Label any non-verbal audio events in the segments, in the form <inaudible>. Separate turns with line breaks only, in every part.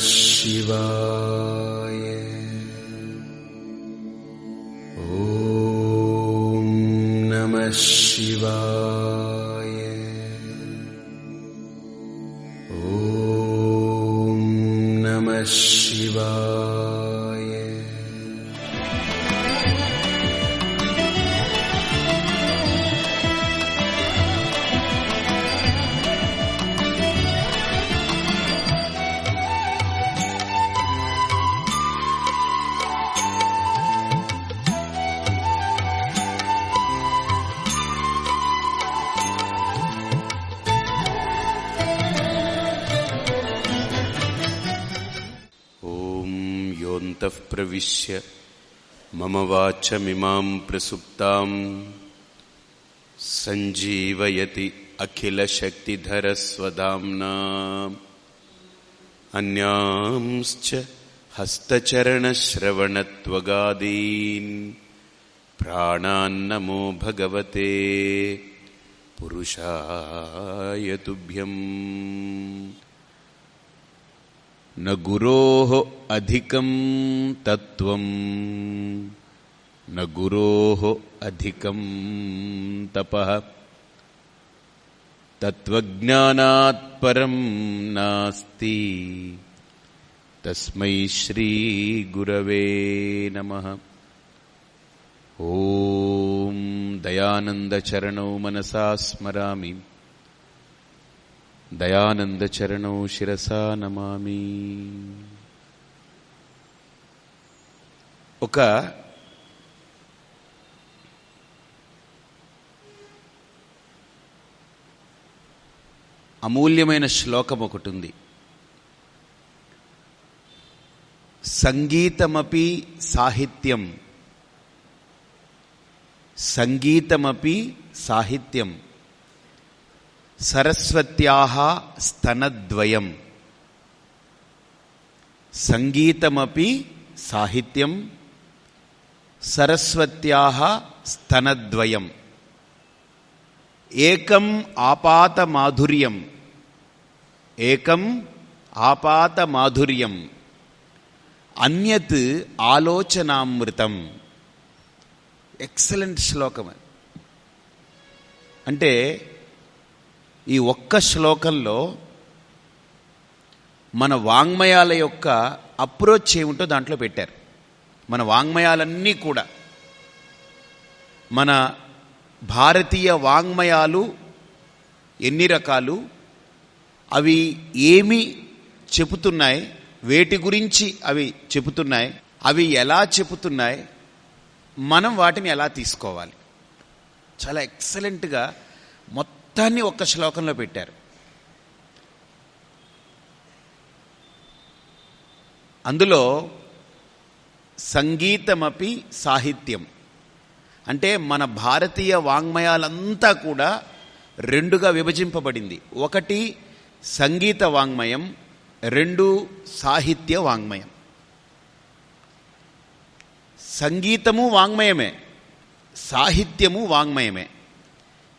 Yes. योऽन्तः प्रविश्य मम वाचमिमाम् प्रसुप्ताम् सञ्जीवयति अखिलशक्तिधरस्वदाम्ना अन्यांश्च हस्तचरणश्रवणत्वगादीन् प्राणान्नमो भगवते पुरुषाय तुभ्यम् न गुरोः अधिकम् तत्त्वम् न गुरोः अधिकम् तपः तत्त्वज्ञानात् परम् नास्ति तस्मै श्रीगुरवे नमः ॐ दयानन्दचरणौ मनसा स्मरामि దయానందచరణౌ శిరసా నమామి. ఒక అమూల్యమైన శ్లోకం ఒకటి ఉంది సంగీతమపి సాహిత్యం. సంగీతమపి సాహిత్యం. సరస్వత్యాహ స్తనద్వయం. సంగీతమపి సాహిత్యం సరస్వత్యాహ స్తనద్వయం. ఏకం ఆపాత మాధుర్యం ఏకం ఆపాత మాధుర్యం అన్యత్ ఆలోచనామృతం. ఎక్సలెంట్ శ్లోకం అంటే ఈ ఒక్క శ్లోకంలో మన వాంగ్మయాల యొక్క అప్రోచ్ ఏమిటో దాంట్లో పెట్టారు. మన వాంగ్మయాలన్నీ కూడా. మన భారతీయ వాంగ్మయాలు ఎన్ని రకాలు? అవి ఏమి చెబుతున్నాయి? వేటి గురించి అవి చెబుతున్నాయి? అవి ఎలా చెబుతున్నాయి? మనం వాటిని ఎలా తీసుకోవాలి? చాలా ఎక్సలెంట్గా మొత్తాన్ని ఒక్క శ్లోకంలో పెట్టారు. అందులో సంగీతమపి సాహిత్యం. అంటే మన భారతీయ వాంగ్మయాలంతా కూడా రెండుగా విభజింపబడింది. ఒకటి సంగీత వాంగ్మయం రెండు సాహిత్య వాంగ్మయం. సంగీతము వాంగ్మయమే సాహిత్యము వాంగ్మయమే.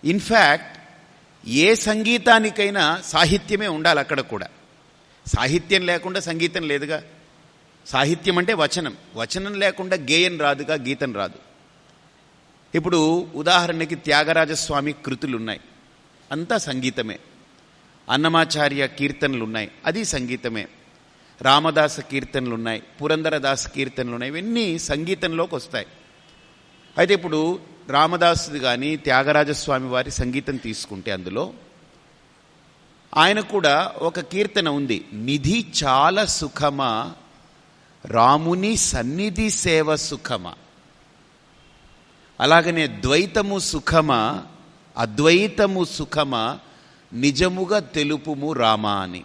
ఇన్ఫ్యాక్ట్ ఏ సంగీతానికైనా సాహిత్యమే ఉండాలి అక్కడ కూడా. సాహిత్యం లేకుండా సంగీతం లేదుగా. సాహిత్యం అంటే వచనం. వచనం లేకుండా గేయం రాదుగా గీతం రాదు. ఇప్పుడు ఉదాహరణకి త్యాగరాజస్వామి కృతులు ఉన్నాయి అంతా సంగీతమే. అన్నమాచార్య కీర్తనలు ఉన్నాయి అది సంగీతమే. రామదాస కీర్తనలు ఉన్నాయి పురందరదాస కీర్తనలు ఉన్నాయి ఇవన్నీ సంగీతంలోకి వస్తాయి అయితే ఇప్పుడు రామదాసుది కానీ త్యాగరాజస్వామి వారి సంగీతం తీసుకుంటే అందులో ఆయన కూడా ఒక కీర్తన ఉంది. నిధి చాలా సుఖమా రాముని సన్నిధి సేవ సుఖమా. అలాగనే ద్వైతము సుఖమా అద్వైతము సుఖమా నిజముగా తెలుపుము రామా అని.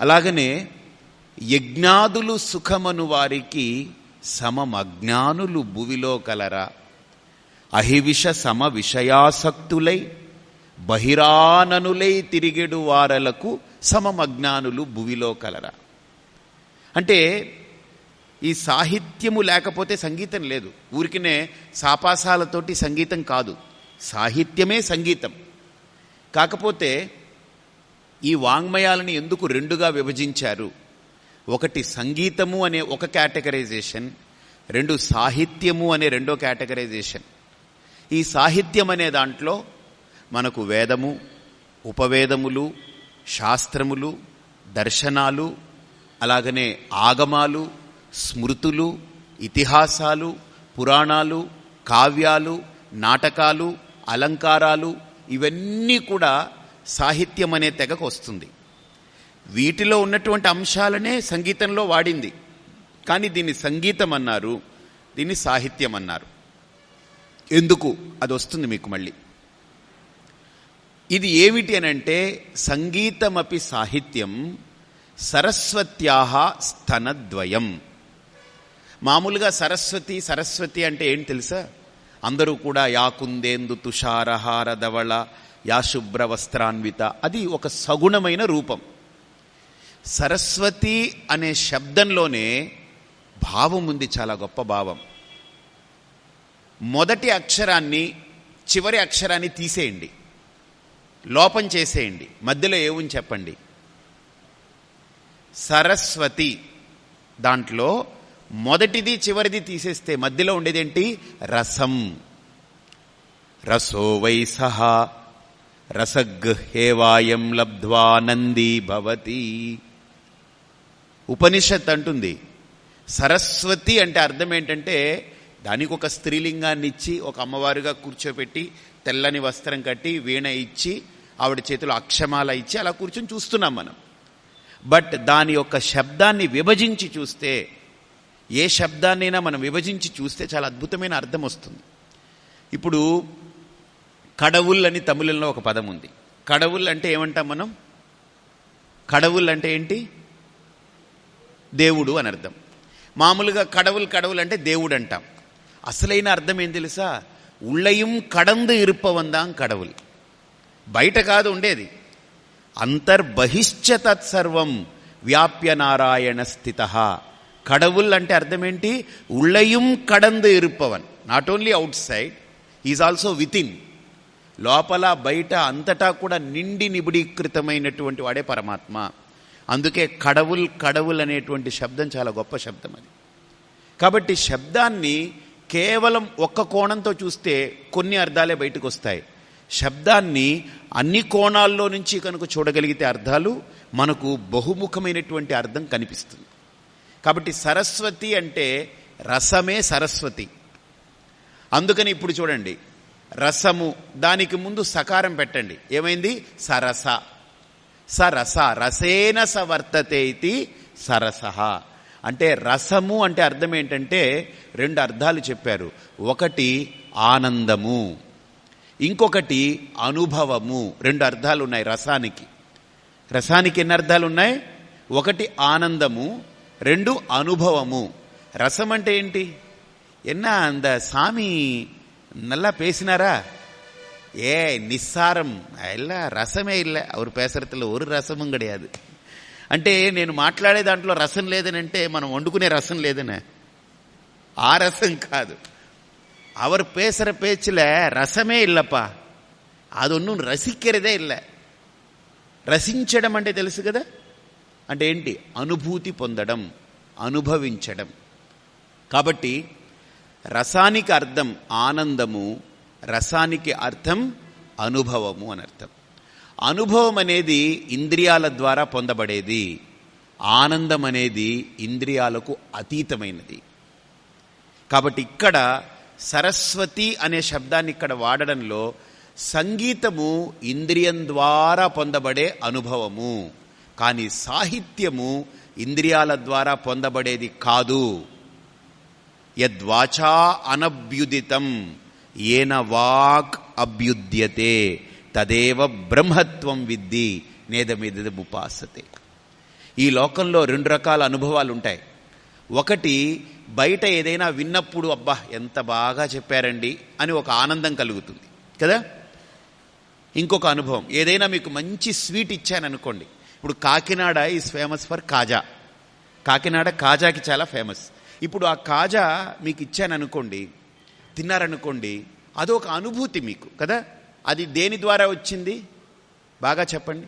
అలాగనే యజ్ఞాదులు సుఖమను వారికి సమమజ్ఞానులు భువిలో కలరా. అహివిష సమ విషయాసక్తులై బహిరాననులై తిరిగెడు వారలకు సమమజ్ఞానులు భువిలో కలరా. అంటే ఈ సాహిత్యము లేకపోతే సంగీతం లేదు. ఊరికినే సాపాసాలతోటి సంగీతం కాదు. సాహిత్యమే సంగీతం. కాకపోతే ఈ వాంగ్మయాలని ఎందుకు రెండుగా విభజించారు? ఒకటి సంగీతము అనే ఒక కేటగరైజేషన్ రెండు సాహిత్యము అనే రెండో కేటగరైజేషన్. ఈ సాహిత్యం అనే దాంట్లో మనకు వేదము ఉపవేదములు శాస్త్రములు దర్శనాలు అలాగనే ఆగమాలు స్మృతులు ఇతిహాసాలు పురాణాలు కావ్యాలు నాటకాలు అలంకారాలు ఇవన్నీ కూడా సాహిత్యం అనే తెగకు వస్తుంది. వీటిలో ఉన్నటువంటి అంశాలనే సంగీతంలో వాడింది. కానీ దీన్ని సంగీతం అన్నారు దీన్ని సాహిత్యం అన్నారు. ఎందుకు? అది వస్తుంది మీకు మళ్ళీ. ఇది ఏమిటి అనంటే సంగీతమపి సాహిత్యం సరస్వత్యాహ స్తనద్వయం మామూలుగా సరస్వతి సరస్వతి అంటే ఏంటి తెలుసా? అందరూ కూడా యాకుందేందు తుషారహార ధవళ యాశుభ్ర వస్త్రాన్విత. అది ఒక సగుణమైన రూపం. సరస్వతి అనే శబ్దంలోనే భావం ఉంది చాలా గొప్ప భావం. మొదటి అక్షరాన్ని చివరి అక్షరాన్ని తీసేయండి. లోపం చేసేయండి. మధ్యలో ఏముని చెప్పండి? సరస్వతి. దాంట్లో మొదటిది చివరిది తీసేస్తే మధ్యలో ఉండేదేంటి రసం. రసో వై సహా. రసగృహేవాయం లబ్ధ్వా నంది భవతి. ఉపనిషత్ అంటుంది. సరస్వతి అంటే అర్థం ఏంటంటే దానికి ఒక స్త్రీలింగాన్ని ఇచ్చి ఒక అమ్మవారుగా కూర్చోపెట్టి తెల్లని వస్త్రం కట్టి వీణ ఇచ్చి ఆవిడ చేతిలో అక్షమాల ఇచ్చి అలా కూర్చొని చూస్తున్నాం మనం. బట్ దాని యొక్క శబ్దాన్ని విభజించి చూస్తే ఏ శబ్దాన్నైనా మనం విభజించి చూస్తే చాలా అద్భుతమైన అర్థం వస్తుంది. ఇప్పుడు కడవుల్ అని తమిళంలో ఒక పదం ఉంది. కడవుల్ అంటే ఏమంటాం మనం? కడవుల్ అంటే ఏంటి? దేవుడు అని అర్థం. మామూలుగా కడవులు కడవులు అంటే దేవుడు అంటాం అసలైన అర్థం ఏం తెలుసా? ఉళ్ళయం కడందు ఇరుపవందాం కడవులు. బయట కాదు ఉండేది. అంతర్బహిశ్చ తత్సర్వం వ్యాప్య నారాయణ స్థిత. కడవుల్ అంటే అర్థమేంటి ఉళ్ళయం కడందు ఇరుపవన్ not only outside is also within లోపల బయట అంతటా కూడా నిండి నిబిడీకృతమైనటువంటి వాడే పరమాత్మ. అందుకే కడవుల్ కడవుల్ అనేటువంటి శబ్దం చాలా గొప్ప శబ్దం అది. కాబట్టి శబ్దాన్ని కేవలం ఒక్క కోణంతో చూస్తే కొన్ని అర్థాలే బయటకు వస్తాయి శబ్దాన్ని అన్ని కోణాల్లో నుంచి కనుక చూడగలిగితే అర్థాలు మనకు బహుముఖమైనటువంటి అర్థం కనిపిస్తుంది. కాబట్టి సరస్వతి అంటే రసమే సరస్వతి. అందుకని ఇప్పుడు చూడండి రసము దానికి ముందు సకారం పెట్టండి. ఏమైంది? సరస. సరస రసేన సవర్తతే ఇది సరస. అంటే రసము అంటే అర్థం ఏంటంటే రెండు అర్థాలు చెప్పారు. ఒకటి ఆనందము ఇంకొకటి అనుభవము. రెండు అర్థాలు ఉన్నాయి రసానికి. రసానికి ఎన్ని అర్థాలు ఉన్నాయి? ఒకటి ఆనందము రెండు అనుభవము. రసం అంటే ఏంటి? ఎన్న అంద సామి నల్లా పేసినారా? ஏ నిస్సారం. இல்லை రసమే இல்லை அவர் பேசுறதுல ஒரு రసము கிடையாது అంటే నేను మాట్లాడే దాంట్లో రసం లేదని అంటే మనం వండుకునే రసం లేదనే. ఆ రసం కాదు. அவர் పేసర பேச்சில் రసమే இல்லைப்பா అది ఒన్ను రసికరదే ఇల్ల. రసించడం అంటే తెలుసు కదా? అంటే ఏంటి? అనుభూతి పొందడం అనుభవించడం. కాబట్టి రసానికి అర్థం ఆనందము రసానికి అర్థం అనుభవము అని అర్థం. అనుభవం అనేది ఇంద్రియాల ద్వారా పొందబడేది. ఆనందం అనేది ఇంద్రియాలకు అతీతమైనది. కాబట్టి ఇక్కడ సరస్వతి అనే శబ్దాన్ని ఇక్కడ వాడడంలో సంగీతము ఇంద్రియం ద్వారా పొందబడే అనుభవము. కానీ సాహిత్యము ఇంద్రియాల ద్వారా పొందబడేది కాదు. యద్వాచా అనభ్యుదితం. ఏన వాక్ అభ్యుద్యతే తదేవ బ్రహ్మత్వం విద్ది నేదమిదముపాసతే ఈ లోకంలో రెండు రకాల అనుభవాలు ఉంటాయి. ఒకటి బయట ఏదైనా విన్నప్పుడు అబ్బా ఎంత బాగా చెప్పారండి అని ఒక ఆనందం కలుగుతుంది. కదా? ఇంకొక అనుభవం ఏదైనా మీకు మంచి స్వీట్ ఇచ్చాననుకోండి. ఇప్పుడు Kakinada is famous for kaja. Kakinada కాజాకి చాలా ఫేమస్ ఇప్పుడు ఆ కాజా మీకు ఇచ్చాననుకోండి తిన్నారనుకోండి అదొక అనుభూతి మీకు కదా? అది దేని ద్వారా వచ్చింది? బాగా చెప్పండి.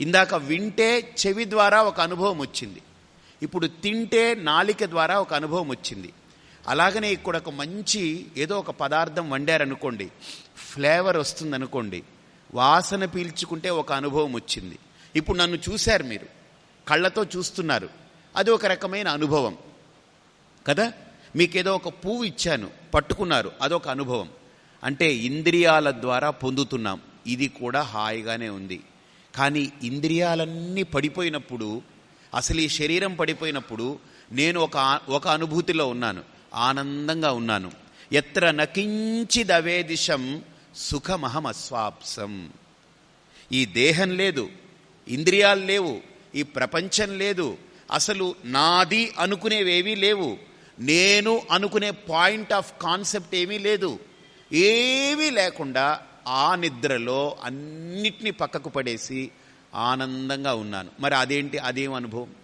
ఇందాక వింటే చెవి ద్వారా ఒక అనుభవం వచ్చింది. ఇప్పుడు తింటే నాలిక ద్వారా ఒక అనుభవం వచ్చింది. అలాగనే ఇక్కడ ఒక మంచి ఏదో ఒక పదార్థం వండారనుకోండి ఫ్లేవర్ వస్తుందనుకోండి వాసన పీల్చుకుంటే ఒక అనుభవం వచ్చింది. ఇప్పుడు నన్ను చూశారు మీరు కళ్ళతో చూస్తున్నారు అది ఒక రకమైన అనుభవం కదా? మీకేదో ఒక పువ్వు ఇచ్చాను పట్టుకున్నారు అదొక అనుభవం. అంటే ఇంద్రియాల ద్వారా పొందుతున్నాం ఇది కూడా హాయిగానే ఉంది. కానీ ఇంద్రియాలన్నీ పడిపోయినప్పుడు అసలు ఈ శరీరం పడిపోయినప్పుడు నేను ఒక ఒక అనుభూతిలో ఉన్నాను ఆనందంగా ఉన్నాను. ఎత్ర నకించిదవేదిశం సుఖమహమస్వాప్సం ఈ దేహం లేదు ఇంద్రియాలు లేవు ఈ ప్రపంచం లేదు అసలు నాది అనుకునేవేవీ లేవు. నేను అనుకునే పాయింట్ ఆఫ్ కాన్సెప్ట్ ఏమీ లేదు. ఏమీ లేకుండా ఆ నిద్రలో అన్నిటినీ పక్కకు పడేసి ఆనందంగా ఉన్నాను. మరి అదేంటి? అదేం అనుభవం?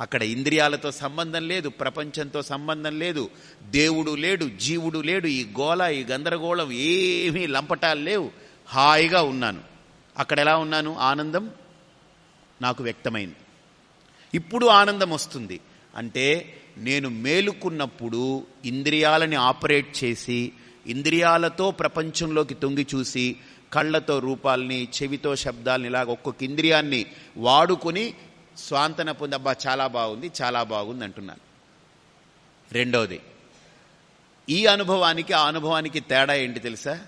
అక్కడ ఇంద్రియాలతో సంబంధం లేదు ప్రపంచంతో సంబంధం లేదు. దేవుడు లేడు జీవుడు లేడు ఈ గోళ ఈ గందరగోళం ఏమీ లంపటాలు లేవు. హాయిగా ఉన్నాను. అక్కడ ఎలా ఉన్నాను? ఆనందం నాకు వ్యక్తమైంది. ఇప్పుడు ఆనందం వస్తుంది. అంటే నేను మేలుకున్నప్పుడు ఇంద్రియాలని ఆపరేట్ చేసి ఇంద్రియాలతో ప్రపంచంలోకి తొంగి చూసి కళ్ళతో రూపాల్ని చెవితో శబ్దాలని ఇలాగ ఒక్కొక్క ఇంద్రియాన్ని వాడుకొని స్వాంతన పొంది అబ్బా చాలా బాగుంది చాలా బాగుంది అంటున్నాను. రెండవది ఈ అనుభవానికి ఆ అనుభవానికి తేడా ఏంటి తెలుసా?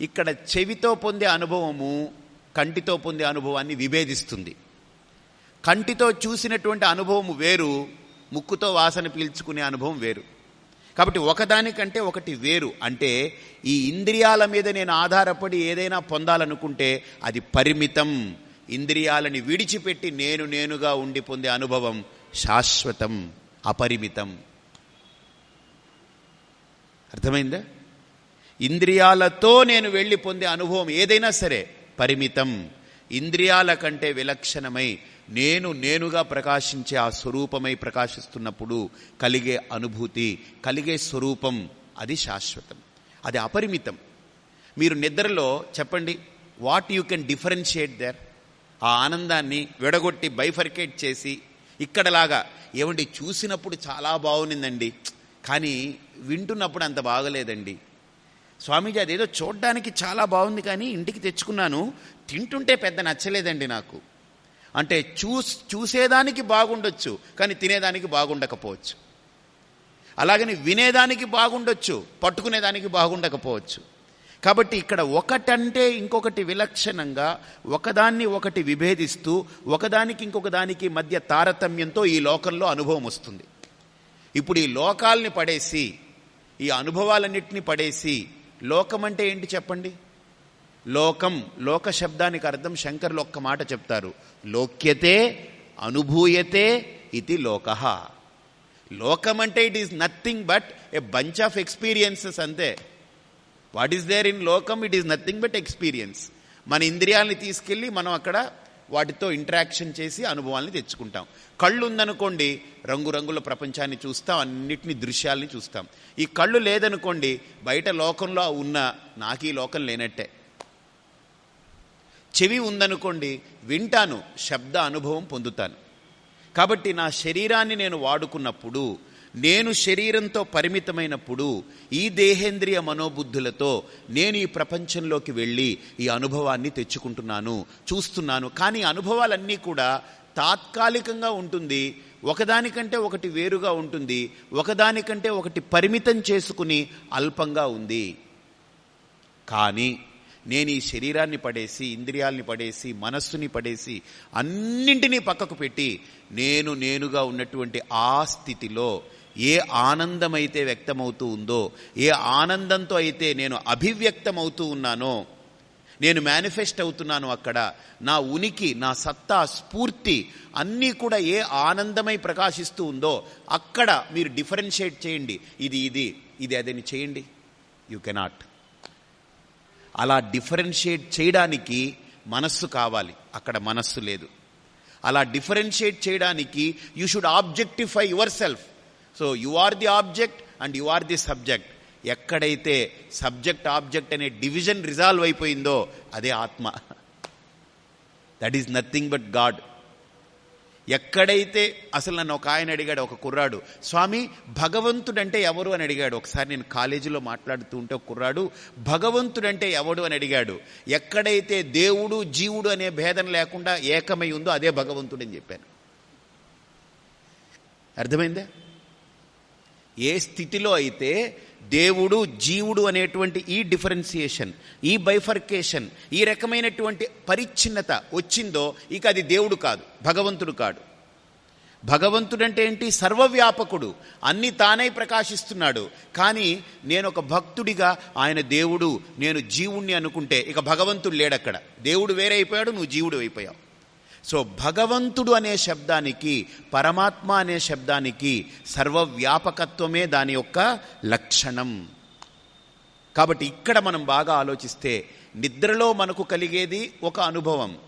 ఇక్కడ చెవితో పొందే అనుభవము కంటితో పొందే అనుభవాన్ని విభేదిస్తుంది. కంటితో చూసినటువంటి అనుభవం వేరు ముక్కుతో వాసన పీల్చుకునే అనుభవం వేరు. కాబట్టి ఒకదానికంటే ఒకటి వేరు. అంటే ఈ ఇంద్రియాల మీద నేను ఆధారపడి ఏదైనా పొందాలనుకుంటే అది పరిమితం. ఇంద్రియాలని విడిచిపెట్టి నేను నేనుగా ఉండి పొందే అనుభవం శాశ్వతం అపరిమితం. అర్థమైందా? ఇంద్రియాలతో నేను వెళ్ళి పొందే అనుభవం ఏదైనా సరే పరిమితం. ఇంద్రియాల కంటే విలక్షణమై నేను నేనుగా ప్రకాశించే ఆ స్వరూపమై ప్రకాశిస్తున్నప్పుడు కలిగే అనుభూతి కలిగే స్వరూపం అది శాశ్వతం. అది అపరిమితం. మీరు నిద్రలో చెప్పండి what you can differentiate there? ఆ ఆనందాన్ని విడగొట్టి బైఫర్కేట్ చేసి ఇక్కడలాగా ఏమండి చూసినప్పుడు చాలా బాగునిందండి కానీ వింటున్నప్పుడు అంత బాగలేదండి. స్వామీజీ అదేదో చూడ్డానికి చాలా బాగుంది కానీ ఇంటికి తెచ్చుకున్నాను తింటుంటే పెద్ద నచ్చలేదండి నాకు. అంటే చూస్ చూసేదానికి బాగుండొచ్చు కానీ తినేదానికి బాగుండకపోవచ్చు. అలాగని వినేదానికి బాగుండొచ్చు పట్టుకునేదానికి బాగుండకపోవచ్చు. కాబట్టి ఇక్కడ ఒకటంటే ఇంకొకటి విలక్షణంగా ఒకదాన్ని ఒకటి విభేదిస్తూ ఒకదానికి ఇంకొక దానికి మధ్య తారతమ్యంతో ఈ లోకంలో అనుభవం వస్తుంది. ఇప్పుడు ఈ లోకాల్ని పడేసి ఈ అనుభవాలన్నింటినీ పడేసి లోకం అంటే ఏంటి చెప్పండి? లోకం లోక శబ్దానికి అర్థం శంకర్లు ఒక్క మాట చెప్తారు. లోక్యతే అనుభూయతే ఇది లోక. లోకం అంటే it is nothing but a bunch of experiences అంతే. వాట్ ఈస్ దేర్ ఇన్ లోకం it is nothing but experience. మన ఇంద్రియాలని తీసుకెళ్ళి మనం అక్కడ వాటితో ఇంటరాక్షన్ చేసి అనుభవాల్ని తెచ్చుకుంటాం. కళ్ళు ఉందనుకోండి రంగురంగుల ప్రపంచాన్ని చూస్తాం అన్నిటిని దృశ్యాల్ని చూస్తాం. ఈ కళ్ళు లేదనుకోండి బయట లోకంలో ఉన్న నాకు ఈ లోకం లేనట్టే. చెవి ఉందనుకోండి వింటాను శబ్ద అనుభవం పొందుతాను. కాబట్టి నా శరీరాన్ని నేను వాడుకున్నప్పుడు నేను శరీరంతో పరిమితమైనప్పుడు ఈ దేహేంద్రియ మనోబుద్ధులతో నేను ఈ ప్రపంచంలోకి వెళ్ళి ఈ అనుభవాన్ని తెచ్చుకుంటున్నాను చూస్తున్నాను. కానీ అనుభవాలన్నీ కూడా తాత్కాలికంగా ఉంటుంది ఒకదానికంటే ఒకటి వేరుగా ఉంటుంది ఒకదానికంటే ఒకటి పరిమితం చేసుకుని అల్పంగా ఉంది. కానీ నేను ఈ శరీరాన్ని పడేసి ఇంద్రియాల్ని పడేసి మనస్సుని పడేసి అన్నింటినీ పక్కకు పెట్టి నేను నేనుగా ఉన్నటువంటి ఆ స్థితిలో ఏ ఆనందమైతే వ్యక్తమవుతూ ఉందో ఏ ఆనందంతో అయితే నేను అభివ్యక్తమవుతూ ఉన్నానో నేను మేనిఫెస్ట్ అవుతున్నాను అక్కడ నా ఉనికి నా సత్తా స్ఫూర్తి అన్నీ కూడా ఏ ఆనందమై ప్రకాశిస్తూ ఉందో అక్కడ మీరు డిఫరెన్షియేట్ చేయండి. ఇది ఇది ఇది అదని చేయండి. యూ కెనాట్ అలా డిఫరెన్షియేట్ చేయడానికి మనస్సు కావాలి. అక్కడ మనస్సు లేదు. అలా డిఫరెన్షియేట్ చేయడానికి you should objectify yourself. So you are the object and you are the subject. ఎక్కడైతే సబ్జెక్ట్ ఆబ్జెక్ట్ అనే డివిజన్ రిజాల్వ్ అయిపోయిందో అదే ఆత్మ. That is nothing but God ఎక్కడైతే అసలు నన్ను ఒక ఆయన అడిగాడు ఒక కుర్రాడు స్వామి భగవంతుడంటే ఎవరు? అని అడిగాడు. ఒకసారి నేను కాలేజీలో మాట్లాడుతూ ఉంటే ఒక కుర్రాడు భగవంతుడంటే ఎవడు? అని అడిగాడు. ఎక్కడైతే దేవుడు జీవుడు అనే భేదం లేకుండా ఏకమై ఉందో అదే భగవంతుడు అని చెప్పాను. అర్థమైందా? ఏ స్థితిలో అయితే దేవుడు జీవుడు అనేటువంటి ఈ డిఫరెన్సియేషన్ ఈ బైఫర్కేషన్ ఈ రకమైనటువంటి పరిచ్ఛిన్నత వచ్చిందో ఇక అది దేవుడు కాదు భగవంతుడు కాడు. భగవంతుడంటే ఏంటి? సర్వవ్యాపకుడు. అన్ని తానై ప్రకాశిస్తున్నాడు. కానీ నేను ఒక భక్తుడిగా ఆయన దేవుడు నేను జీవుణ్ణి అనుకుంటే ఇక భగవంతుడు లేడక్కడ. దేవుడు వేరైపోయాడు నువ్వు జీవుడు అయిపోయావు. సో భగవంతుడు అనే శబ్దానికి పరమాత్మ అనే శబ్దానికి సర్వవ్యాపకత్వమే దాని యొక్క లక్షణం. కాబట్టి ఇక్కడ మనం బాగా ఆలోచిస్తే నిద్రలో మనకు కలిగేది ఒక అనుభవం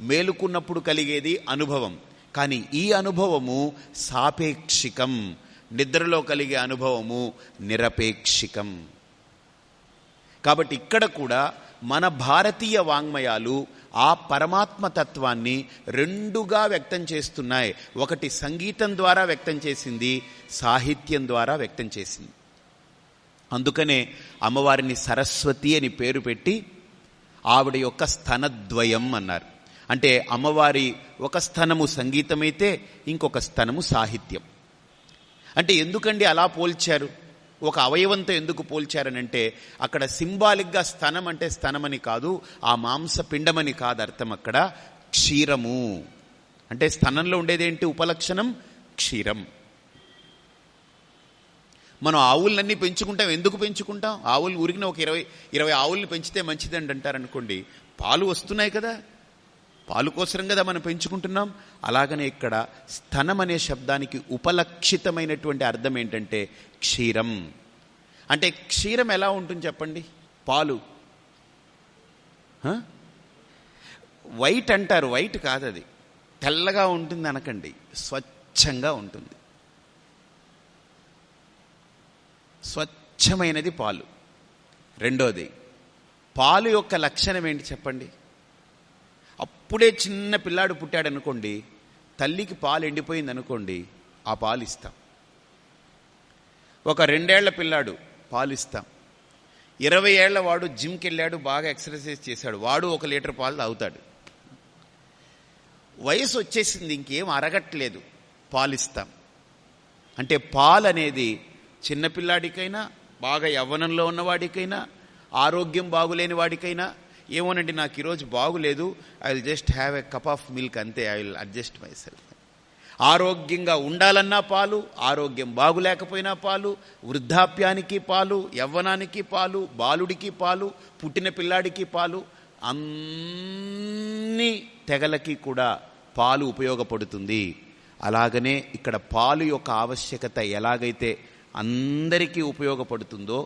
మేలుకున్నప్పుడు కలిగేది అనుభవం. కానీ ఈ అనుభవము సాపేక్షికం నిద్రలో కలిగే అనుభవము నిరపేక్షికం. కాబట్టి ఇక్కడ కూడా మన భారతీయ వాంగ్మయాలు ఆ పరమాత్మతత్వాన్ని రెండుగా వ్యక్తం చేస్తున్నాయి. ఒకటి సంగీతం ద్వారా వ్యక్తం చేసింది సాహిత్యం ద్వారా వ్యక్తం చేసింది. అందుకనే అమ్మవారిని సరస్వతి అని పేరు పెట్టి ఆవిడ యొక్క స్థనద్వయం అన్నారు. అంటే అమ్మవారి ఒక స్థనము సంగీతమైతే ఇంకొక స్థనము సాహిత్యం. అంటే ఎందుకండి అలా పోల్చారు? ఒక అవయవంతో ఎందుకు పోల్చారనంటే అక్కడ సింబాలిక్గా స్థనం అంటే స్థనమని కాదు ఆ మాంసపిండమని కాదు అర్థం అక్కడ క్షీరము. అంటే స్థనంలో ఉండేదేంటి ఉపలక్షణం? క్షీరం. మనం ఆవులన్నీ పెంచుకుంటాం. ఎందుకు పెంచుకుంటాం? ఆవులు ఊరికిన ఒక ఇరవై ఇరవై ఆవుల్ని పెంచితే మంచిదండి అంటారనుకోండి పాలు వస్తున్నాయి కదా. పాలు కోసరం కదా మనం పెంచుకుంటున్నాం. అలాగనే ఇక్కడ స్థనం అనే శబ్దానికి ఉపలక్షితమైనటువంటి అర్థం ఏంటంటే క్షీరం. అంటే క్షీరం ఎలా ఉంటుంది చెప్పండి? పాలు. వైట్ అంటారు వైట్ కాదు అది తెల్లగా ఉంటుంది అనకండి స్వచ్ఛంగా ఉంటుంది. స్వచ్ఛమైనది పాలు. రెండోది పాలు యొక్క లక్షణం ఏంటి చెప్పండి? అప్పుడే చిన్న పిల్లాడు పుట్టాడు అనుకోండి తల్లికి పాలు ఎండిపోయింది అనుకోండి ఆ పాలు ఇస్తాం. ఒక రెండేళ్ళ పిల్లాడు పాలు ఇస్తాం. ఇరవై ఏళ్ళ వాడు జిమ్కి వెళ్ళాడు బాగా ఎక్సర్సైజ్ చేశాడు వాడు ఒక లీటర్ పాలు తాగుతాడు. వయసు వచ్చేసింది ఇంకేం అరగట్లేదు పాలిస్తాం అంటే పాలు అనేది చిన్నపిల్లాడికైనా బాగా యవ్వనంలో ఉన్నవాడికైనా ఆరోగ్యం బాగులేని వాడికైనా ఏమోనండి నాకు ఈరోజు బాగులేదు. I will just have a cup of milk అంతే. I will adjust myself ఆరోగ్యంగా ఉండాలన్నా పాలు ఆరోగ్యం బాగులేకపోయినా పాలు వృద్ధాప్యానికి పాలు యవ్వనానికి పాలు బాలుడికి పాలు పుట్టిన పిల్లాడికి పాలు అన్ని తెగలకి కూడా పాలు ఉపయోగపడుతుంది. అలాగనే ఇక్కడ పాలు యొక్క ఆవశ్యకత ఎలాగైతే అందరికీ ఉపయోగపడుతుందో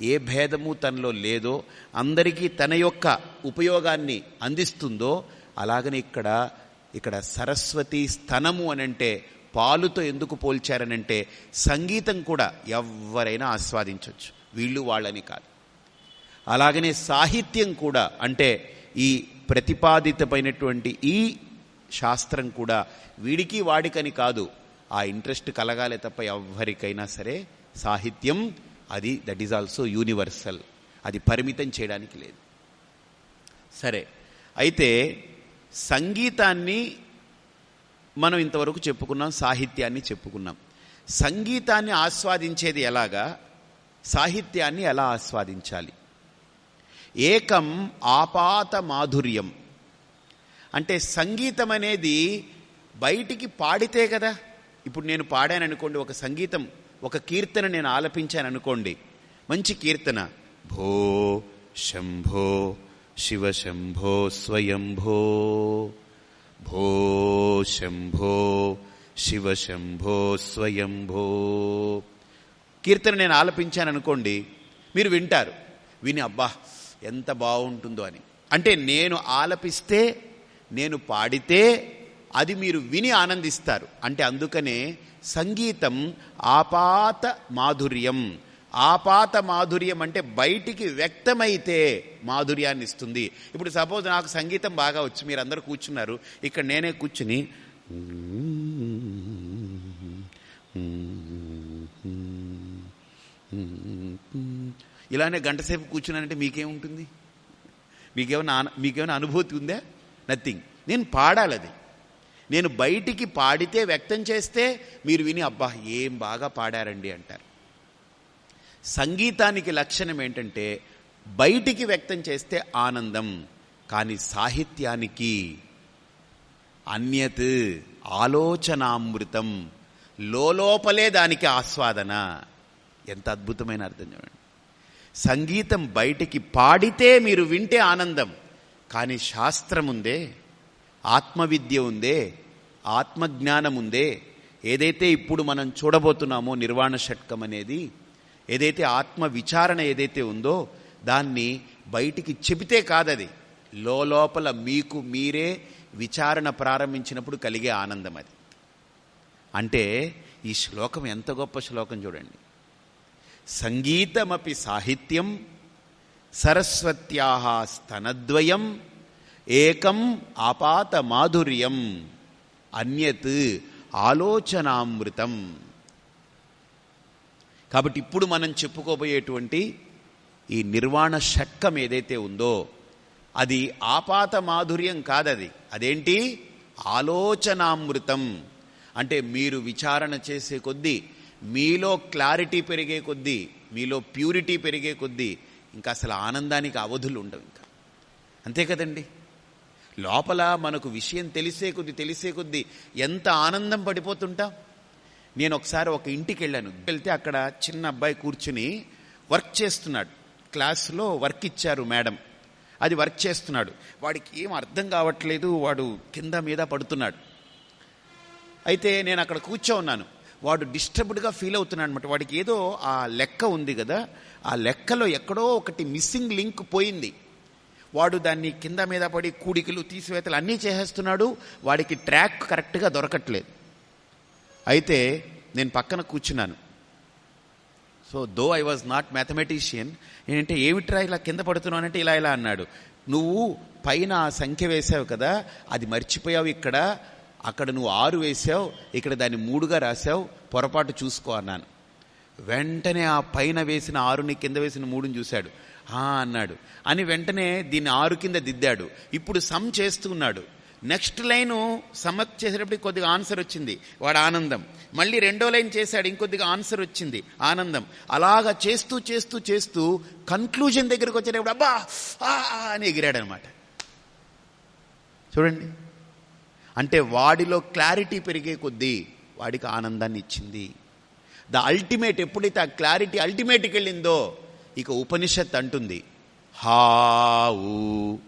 ఏ భేదము తనలో లేదో అందరికీ తన యొక్క ఉపయోగాన్ని అందిస్తుందో అలాగనే ఇక్కడ ఇక్కడ సరస్వతి స్థనము అనంటే పాలుతో ఎందుకు పోల్చారనంటే సంగీతం కూడా ఎవరైనా ఆస్వాదించవచ్చు వీళ్ళు వాళ్ళని కాదు. అలాగనే సాహిత్యం కూడా అంటే ఈ ప్రతిపాదితమైనటువంటి ఈ శాస్త్రం కూడా వీడికి వాడికని కాదు. ఆ ఇంట్రెస్ట్ కలగాలే తప్ప ఎవరికైనా సరే సాహిత్యం అది దట్ ఈజ్ ఆల్సో యూనివర్సల్ అది పరిమితం చేయడానికి లేదు. సరే. అయితే సంగీతాన్ని మనం ఇంతవరకు చెప్పుకున్నాం సాహిత్యాన్ని చెప్పుకున్నాం. సంగీతాన్ని ఆస్వాదించేది ఎలాగా? సాహిత్యాన్ని ఎలా ఆస్వాదించాలి? ఏకం ఆపాత మాధుర్యం. అంటే సంగీతం అనేది బయటికి పాడితే కదా? ఇప్పుడు నేను పాడాను అనుకోండి ఒక సంగీతం ఒక కీర్తన నేను ఆలపించాను అనుకోండి మంచి కీర్తన. భో శంభో శివ శంభో స్వయంభో. భో శంభో శివ శంభో స్వయంభో. కీర్తన నేను ఆలపించాను అనుకోండి మీరు వింటారు. విని అబ్బా ఎంత బాగుంటుందో అని. అంటే నేను ఆలపిస్తే నేను పాడితే అది మీరు విని ఆనందిస్తారు. అంటే అందుకనే సంగీతం ఆపాత మాధుర్యం. ఆపాత మాధుర్యం అంటే బయటికి వ్యక్తమైతే మాధుర్యాన్ని ఇస్తుంది. ఇప్పుడు సపోజ్ నాకు సంగీతం బాగా వచ్చి మీరు అందరూ కూర్చున్నారు. ఇక్కడ నేనే కూర్చుని ఇలానే గంటసేపు కూర్చున్నానంటే మీకేముంటుంది? మీకేమైనా మీకేమైనా అనుభూతి ఉందా? నథింగ్ నేను పాడాలి అది నేను బయటికి పాడితే వ్యక్తం చేస్తే మీరు విని అబ్బా ఏం బాగా పాడారండి అంటారు. సంగీతానికి లక్షణం ఏంటంటే బయటికి వ్యక్తం చేస్తే ఆనందం కానీ సాహిత్యానికి అన్యత్ ఆలోచనామృతం లోపలే దానికి ఆస్వాదన. ఎంత అద్భుతమైన అర్థం చూడండి. సంగీతం బయటికి పాడితే మీరు వింటే ఆనందం కానీ శాస్త్రం ఉందే ఆత్మవిద్య ఉందే ఆత్మజ్ఞానం ఉందే. ఏదైతే ఇప్పుడు మనం చూడబోతున్నామో నిర్వాణ షట్కం అనేది ఏదైతే ఆత్మ విచారణ ఏదైతే ఉందో దాన్ని బయటికి చెబితే కాదది. లోపల మీకు మీరే విచారణ ప్రారంభించినప్పుడు కలిగే ఆనందం అది. అంటే ఈ శ్లోకం ఎంత గొప్ప శ్లోకం చూడండి. సంగీతమపి సాహిత్యం సరస్వత్యా స్తనద్వయం ఏకం ఆపాత మాధుర్యం అన్యత్ ఆలోచనామృతం. కాబట్టి ఇప్పుడు మనం చెప్పుకోబోయేటువంటి ఈ నిర్వాణ షట్కం ఏదైతే ఉందో అది ఆపాత మాధుర్యం కాదది. అదేంటి? ఆలోచనామృతం. అంటే మీరు విచారణ చేసే కొద్దీ మీలో క్లారిటీ పెరిగే కొద్దీ మీలో ప్యూరిటీ పెరిగే కొద్దీ ఇంకా అసలు ఆనందానికి అవధులు ఉండవు ఇంకా. అంతే కదండి? లోపల మనకు విషయం తెలిసే కొద్ది తెలిసే కొద్ది ఎంత ఆనందం పడిపోతుంటాం? నేను ఒకసారి ఒక ఇంటికి వెళ్ళాను. వెళ్తే అక్కడ చిన్న అబ్బాయి కూర్చుని వర్క్ చేస్తున్నాడు. క్లాస్లో వర్క్ ఇచ్చారు మేడం. అది వర్క్ చేస్తున్నాడు. వాడికి ఏం అర్థం కావట్లేదు. వాడు కింద మీద పడుతున్నాడు. అయితే నేను అక్కడ కూర్చో ఉన్నాను. వాడు డిస్టర్బ్డ్గా ఫీల్ అవుతున్నాడు అనమాట వాడికి ఏదో ఆ లెక్క ఉంది కదా. ఆ లెక్కలో ఎక్కడో ఒకటి మిస్సింగ్ లింక్ పోయింది. వాడు దాన్ని కింద మీద పడి కూడికలు తీసివేతలు అన్నీ చేసేస్తున్నాడు. వాడికి ట్రాక్ కరెక్ట్గా దొరకట్లేదు. అయితే నేను పక్కన కూర్చున్నాను. So though I was not mathematician ఏంటంటే ఏమిట్రా ఇలా కింద పడుతున్నానంటే ఇలా ఇలా అన్నాడు. నువ్వు పైన ఆ సంఖ్య వేసావు కదా అది మర్చిపోయావు ఇక్కడ అక్కడ నువ్వు ఆరు వేసావు ఇక్కడ దాన్ని మూడుగా రాసావు పొరపాటు చూసుకో అన్నాను. వెంటనే ఆ పైన వేసిన ఆరుని కింద వేసిన మూడుని చూశాడు. ఆ అన్నాడు. అని వెంటనే దీన్ని ఆరు కింద దిద్దాడు. ఇప్పుడు సమ్ చేస్తున్నాడు నెక్స్ట్ లైను సమ్మత్ చేసేటప్పటికి కొద్దిగా ఆన్సర్ వచ్చింది. వాడు ఆనందం. మళ్ళీ రెండో లైన్ చేశాడు ఇంకొద్దిగా ఆన్సర్ వచ్చింది. ఆనందం. అలాగా చేస్తూ చేస్తూ చేస్తూ కన్క్లూజన్ దగ్గరకు వచ్చేటప్పుడు అబ్బా అని ఎగిరాడు అనమాట చూడండి. అంటే వాడిలో క్లారిటీ పెరిగే కొద్దీ వాడికి ఆనందాన్ని ఇచ్చింది. ద అల్టిమేట్ ఎప్పుడైతే ఆ క్లారిటీ అల్టిమేట్కి వెళ్ళిందో ఇక ఉపనిషత్ అంటుంది హావు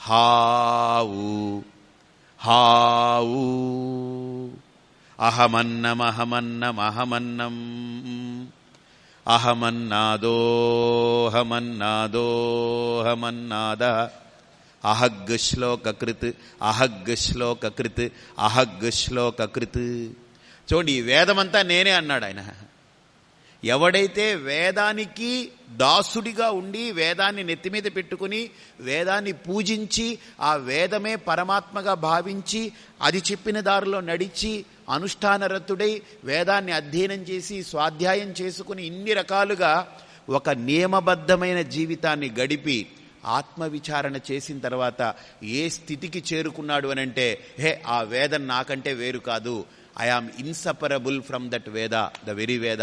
హావు హావు. అహమన్నమహమన్నమహమన్నం అహమన్నాదోహమన్నాదోహమన్నాద అహగ్ శ్లోకృత్ అహగ్ శ్లోకృత్ అహగ్ శ్లోకృత్ చూడండి ఈ వేదమంతా నేనే అన్నాడు ఆయన. ఎవడైతే వేదానికి దాసుడిగా ఉండి వేదాన్ని నెత్తి మీద పెట్టుకుని వేదాన్ని పూజించి ఆ వేదమే పరమాత్మగా భావించి అది చెప్పిన దారిలో నడిచి అనుష్ఠానరతుడై వేదాన్ని అధ్యయనం చేసి స్వాధ్యాయం చేసుకుని ఇన్ని రకాలుగా ఒక నియమబద్ధమైన జీవితాన్ని గడిపి ఆత్మవిచారణ చేసిన తర్వాత ఏ స్థితికి చేరుకున్నాడు అని అంటే హే ఆ వేదం నాకంటే వేరు కాదు. I am inseparable from that Veda the very Veda.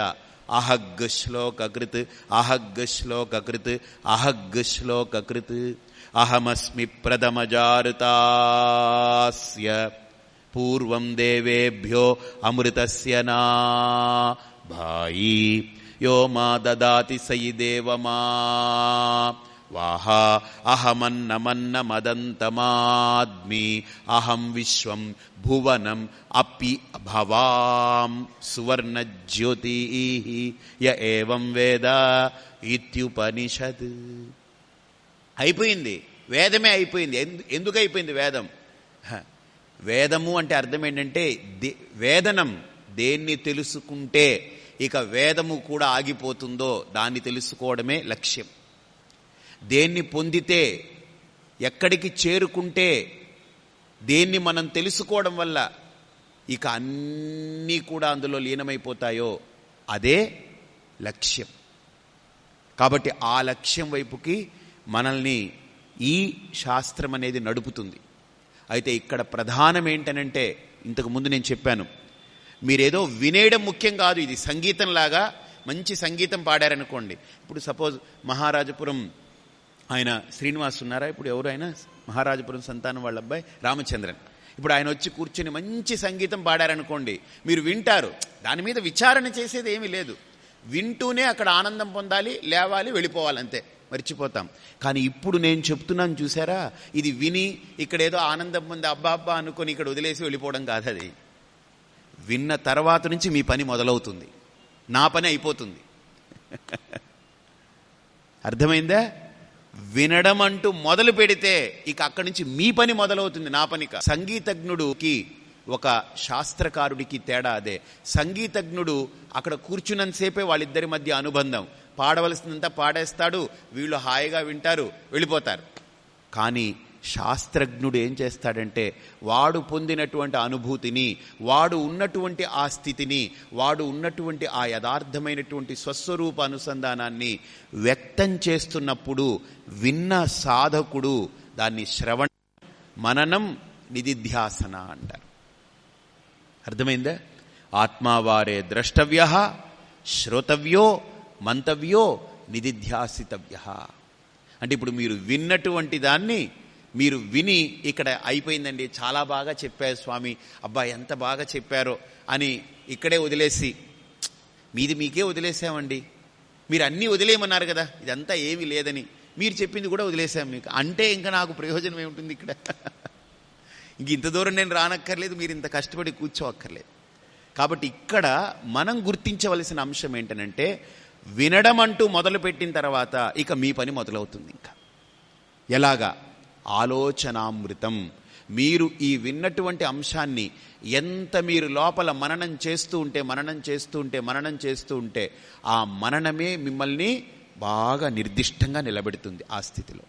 అహగ్ శ్లోకృత్ అహగ్ శ్లోకృత్ అహగ్ శ్లోకృత్ అహమస్మి ప్రథమజారుతాస్య. పూర్వం దేవేభ్యో అమృతస్య నా భాయి. యో మా దదాతి సయి దేవమా వాహా అహమన్నమన్నమదంతమాద్మి అహం విశ్వం భువనం అపి భవాం సువర్ణజ్యోతి య ఏవం వేద ఇత్యుపనిషద్ అయిపోయింది. వేదమే అయిపోయింది. ఎందు- ఎందుకు అయిపోయింది వేదం? హ, వేదము అంటే అర్థం ఏంటంటే దే- వేదనం దేన్ని తెలుసుకుంటే ఇక వేదము కూడా ఆగిపోతుందో దాన్ని తెలుసుకోవడమే లక్ష్యం. దేన్ని పొందితే ఎక్కడికి చేరుకుంటే దేన్ని మనం తెలుసుకోవడం వల్ల ఇక అన్నీ కూడా అందులో లీనమైపోతాయో అదే లక్ష్యం. కాబట్టి ఆ లక్ష్యం వైపుకి మనల్ని ఈ శాస్త్రం అనేది నడుపుతుంది. అయితే ఇక్కడ ప్రధానం ఏంటనంటే ఇంతకు ముందు నేను చెప్పాను మీరేదో వినేయడం ముఖ్యం కాదు ఇది సంగీతంలాగా మంచి సంగీతం పాడారనుకోండి. ఇప్పుడు సపోజ్ మహారాజపురం ఆయన శ్రీనివాస్ ఉన్నారా? ఇప్పుడు ఎవరు ఆయన? మహారాజపురం సంతానం వాళ్ళ అబ్బాయి రామచంద్రన్. ఇప్పుడు ఆయన వచ్చి కూర్చుని మంచి సంగీతం పాడారనుకోండి మీరు వింటారు. దాని మీద విచారణ చేసేది ఏమీ లేదు. వింటూనే అక్కడ ఆనందం పొందాలి లేవాలి వెళ్ళిపోవాలంతే. మర్చిపోతాం. కానీ ఇప్పుడు నేను చెప్తున్నాను చూసారా? ఇది విని ఇక్కడ ఏదో ఆనందం పొంది అబ్బా అబ్బా అనుకొని ఇక్కడ వదిలేసి వెళ్ళిపోవడం కాదు అది. విన్న తర్వాత నుంచి మీ పని మొదలవుతుంది. నా పని అయిపోతుంది. <laughs> అర్థమైందా? వినడం అంటూ మొదలు పెడితే ఇక అక్కడి నుంచి మీ పని మొదలవుతుంది నా పని సంగీతజ్ఞుడుకి సంగీతజ్ఞుడికి ఒక శాస్త్రకారుడికి తేడా అదే. సంగీతజ్ఞుడు అక్కడ కూర్చున్నంతసేపే వాళ్ళిద్దరి మధ్య అనుబంధం. పాడవలసినంత పాడేస్తాడు వీళ్ళు హాయిగా వింటారు వెళ్ళిపోతారు. కానీ శాస్త్రజ్ఞుడు ఏం చేస్తాడంటే వాడు పొందినటువంటి అనుభూతిని వాడు ఉన్నటువంటి ఆ స్థితిని వాడు ఉన్నటువంటి ఆ యథార్థమైనటువంటి స్వస్వరూప అనుసంధానాన్ని వ్యక్తం చేస్తున్నప్పుడు విన్న సాధకుడు దాన్ని శ్రవణ మననం నిధిధ్యాసన అంటారు. అర్థమైందా? ఆత్మావారే ద్రష్టవ్య శ్రోతవ్యో మంతవ్యో నిధిధ్యాసితవ్య. అంటే ఇప్పుడు మీరు విన్నటువంటి దాన్ని మీరు విని ఇక్కడ అయిపోయిందండి. చాలా బాగా చెప్పారు స్వామి. అబ్బా ఎంత బాగా చెప్పారో అని ఇక్కడే వదిలేసి మీది మీకే వదిలేసామండి. మీరు అన్నీ వదిలేయమన్నారు కదా ఇదంతా ఏమీ లేదని. మీరు చెప్పింది కూడా వదిలేసాం మీకు. అంటే ఇంకా నాకు ప్రయోజనం ఏముంటుంది ఇక్కడ? ఇంక ఇంత దూరం నేను రానక్కర్లేదు మీరు ఇంత కష్టపడి కూర్చోవక్కర్లేదు కాబట్టి ఇక్కడ మనం గుర్తించవలసిన అంశం ఏంటనంటే వినడం అంటూ మొదలుపెట్టిన తర్వాత ఇక మీ పని మొదలవుతుంది ఇంకా. ఎలాగా? ఆలోచనామృతం. మీరు ఈ విన్నటువంటి అంశాన్ని ఎంత మీరు లోపల మననం చేస్తూ ఉంటే మననం చేస్తూ ఉంటే మననం చేస్తూ ఉంటే ఆ మననమే మిమ్మల్ని బాగా నిర్దిష్టంగా నిలబెడుతుంది ఆ స్థితిలో.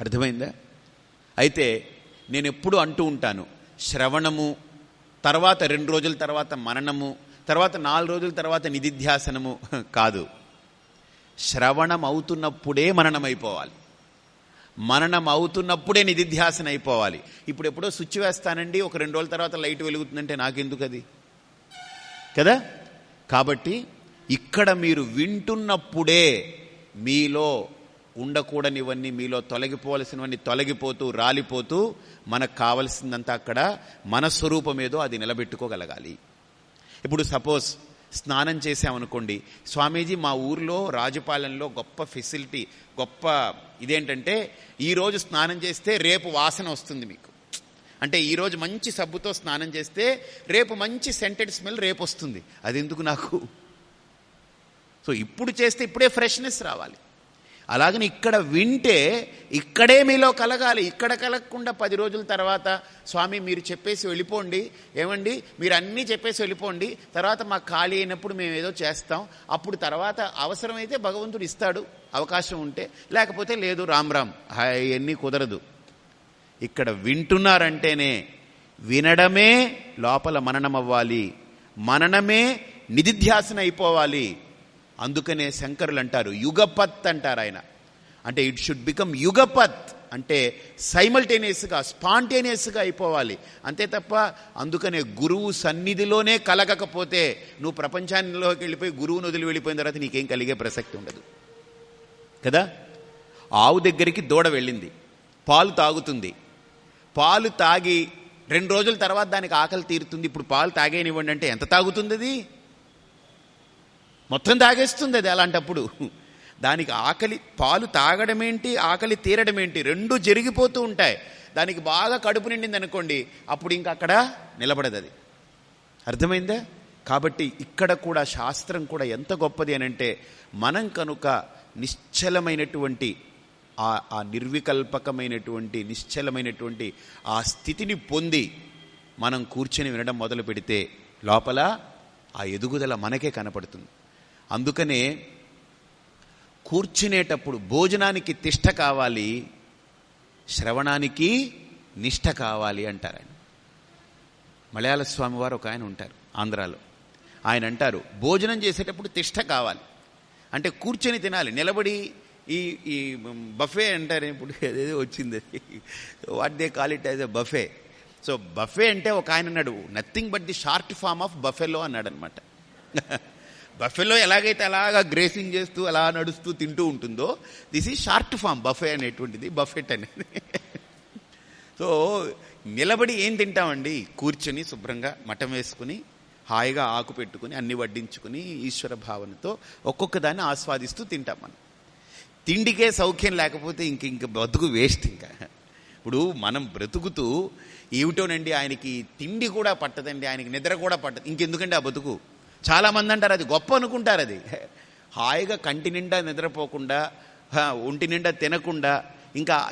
అర్థమైందా? అయితే నేను ఎప్పుడు అంటూ ఉంటాను శ్రవణము తర్వాత రెండు రోజుల తర్వాత మననము తర్వాత నాలుగు రోజుల తర్వాత నిధిధ్యాసనము కాదు. శ్రవణం అవుతున్నప్పుడే మననం మరణం మననం అవుతున్నప్పుడే నిధిధ్యాసన అయిపోవాలి. ఇప్పుడు ఎప్పుడో స్విచ్ వేస్తానండి ఒక రెండు రోజుల తర్వాత లైట్ వెలుగుతుందంటే నాకెందుకు అది కదా? కాబట్టి ఇక్కడ మీరు వింటున్నప్పుడే మీలో ఉండకూడనివన్నీ మీలో తొలగిపోవలసినవన్నీ తొలగిపోతూ రాలిపోతూ మనకు కావలసిందంతా అక్కడ మన స్వరూపం ఏదో అది నిలబెట్టుకోగలగాలి. ఇప్పుడు సపోజ్ స్నానం చేసామనుకోండి స్వామీజీ మా ఊర్లో రాజపాలెంలో గొప్ప ఫెసిలిటీ గొప్ప ఇదేంటంటే ఈరోజు స్నానం చేస్తే రేపు వాసన వస్తుంది మీకు. అంటే ఈరోజు మంచి సబ్బుతో స్నానం చేస్తే రేపు మంచి సెంటెడ్ స్మెల్ రేపు వస్తుంది. అది ఎందుకు నాకు? సో ఇప్పుడు చేస్తే ఇప్పుడే ఫ్రెష్నెస్ రావాలి. అలాగని ఇక్కడ వింటే ఇక్కడే మీలో కలగాలి. ఇక్కడ కలగకుండా పది రోజుల తర్వాత స్వామి మీరు చెప్పేసి వెళ్ళిపోండి. ఏమండి? మీరు అన్నీ చెప్పేసి వెళ్ళిపోండి. తర్వాత మాకు ఖాళీ అయినప్పుడు మేము ఏదో చేస్తాం. అప్పుడు తర్వాత అవసరమైతే భగవంతుడు ఇస్తాడు. అవకాశం ఉంటే. లేకపోతే లేదు రామ్ రామ్. అవన్నీ కుదరదు. ఇక్కడ వింటున్నారంటేనే వినడమే లోపల మననం అవ్వాలి మననమే నిధిధ్యాసన అయిపోవాలి. అందుకనే శంకరులు అంటారు యుగపత్ అంటారు ఆయన. అంటే ఇట్ షుడ్ బికమ్ యుగపత్. అంటే సైమల్టేనియస్గా స్పాంటేనియస్గా అయిపోవాలి. అంతే తప్ప అందుకనే గురువు సన్నిధిలోనే కలగకపోతే నువ్వు ప్రపంచానిలోకి వెళ్ళిపోయి గురువును వదిలి వెళ్ళిపోయిన తర్వాత నీకేం కలిగే ప్రసక్తి ఉండదు. కదా? ఆవు దగ్గరికి దూడ వెళ్ళింది. పాలు తాగుతుంది. పాలు తాగి రెండు రోజుల తర్వాత దానికి ఆకలి తీరుతుంది. ఇప్పుడు పాలు తాగేనివ్వండి అంటే ఎంత తాగుతుంది అది? మొత్తం తాగేస్తుంది అది అలాంటప్పుడు. దానికి ఆకలి పాలు తాగడం ఏంటి ఆకలి తీరడం ఏంటి రెండు జరిగిపోతూ ఉంటాయి. దానికి బాగా కడుపు నిండింది అనుకోండి అప్పుడు ఇంకా అక్కడ నిలబడదు అది అర్థమైందా? కాబట్టి ఇక్కడ కూడా శాస్త్రం కూడా ఎంత గొప్పది అని అంటే మనం కనుక నిశ్చలమైనటువంటి ఆ ఆ నిర్వికల్పకమైనటువంటి నిశ్చలమైనటువంటి ఆ స్థితిని పొంది మనం కూర్చొని వినడం మొదలు పెడితే లోపల ఆ ఎదుగుదల మనకే కనపడుతుంది. అందుకనే కూర్చునేటప్పుడు భోజనానికి తిష్ట కావాలి శ్రవణానికి నిష్ట కావాలి అంటారు ఆయన మలయాళ స్వామివారు ఒక ఆయన ఉంటారు ఆంధ్రాలో. ఆయన అంటారు భోజనం చేసేటప్పుడు తిష్ట కావాలి. అంటే కూర్చొని తినాలి. నిలబడి ఈ ఈ బఫే అంటారు ఇప్పుడు ఏదేదో వచ్చింది. What they call it as a buffet. So buffet అంటే ఒక ఆయన అన్నాడు nothing but the short form of buffalo అన్నాడు అనమాట బఫెలో ఎలాగైతే అలాగా గ్రేసింగ్ చేస్తూ అలా నడుస్తూ తింటూ ఉంటుందో this is short form buffet అనేటువంటిది బఫెట్ అనేది. సో నిలబడి ఏం తింటామండి? కూర్చొని శుభ్రంగా మఠం వేసుకుని హాయిగా ఆకు పెట్టుకుని అన్ని వడ్డించుకుని ఈశ్వర భావనతో ఒక్కొక్క దాన్ని ఆస్వాదిస్తూ తింటాం మనం. తిండికే సౌఖ్యం లేకపోతే ఇంక ఇంక బతుకు వేస్ట్ ఇంకా. ఇప్పుడు మనం బ్రతుకుతూ ఏమిటోనండి ఆయనకి తిండి కూడా పట్టదండి ఆయనకి నిద్ర కూడా పట్టదు. ఇంకెందుకండి ఆ బతుకు? చాలామంది అంటారు అది గొప్ప అనుకుంటారు అది. హాయిగా కంటి నిండా నిద్రపోకుండా ఒంటి నిండా తినకుండా ఇంకా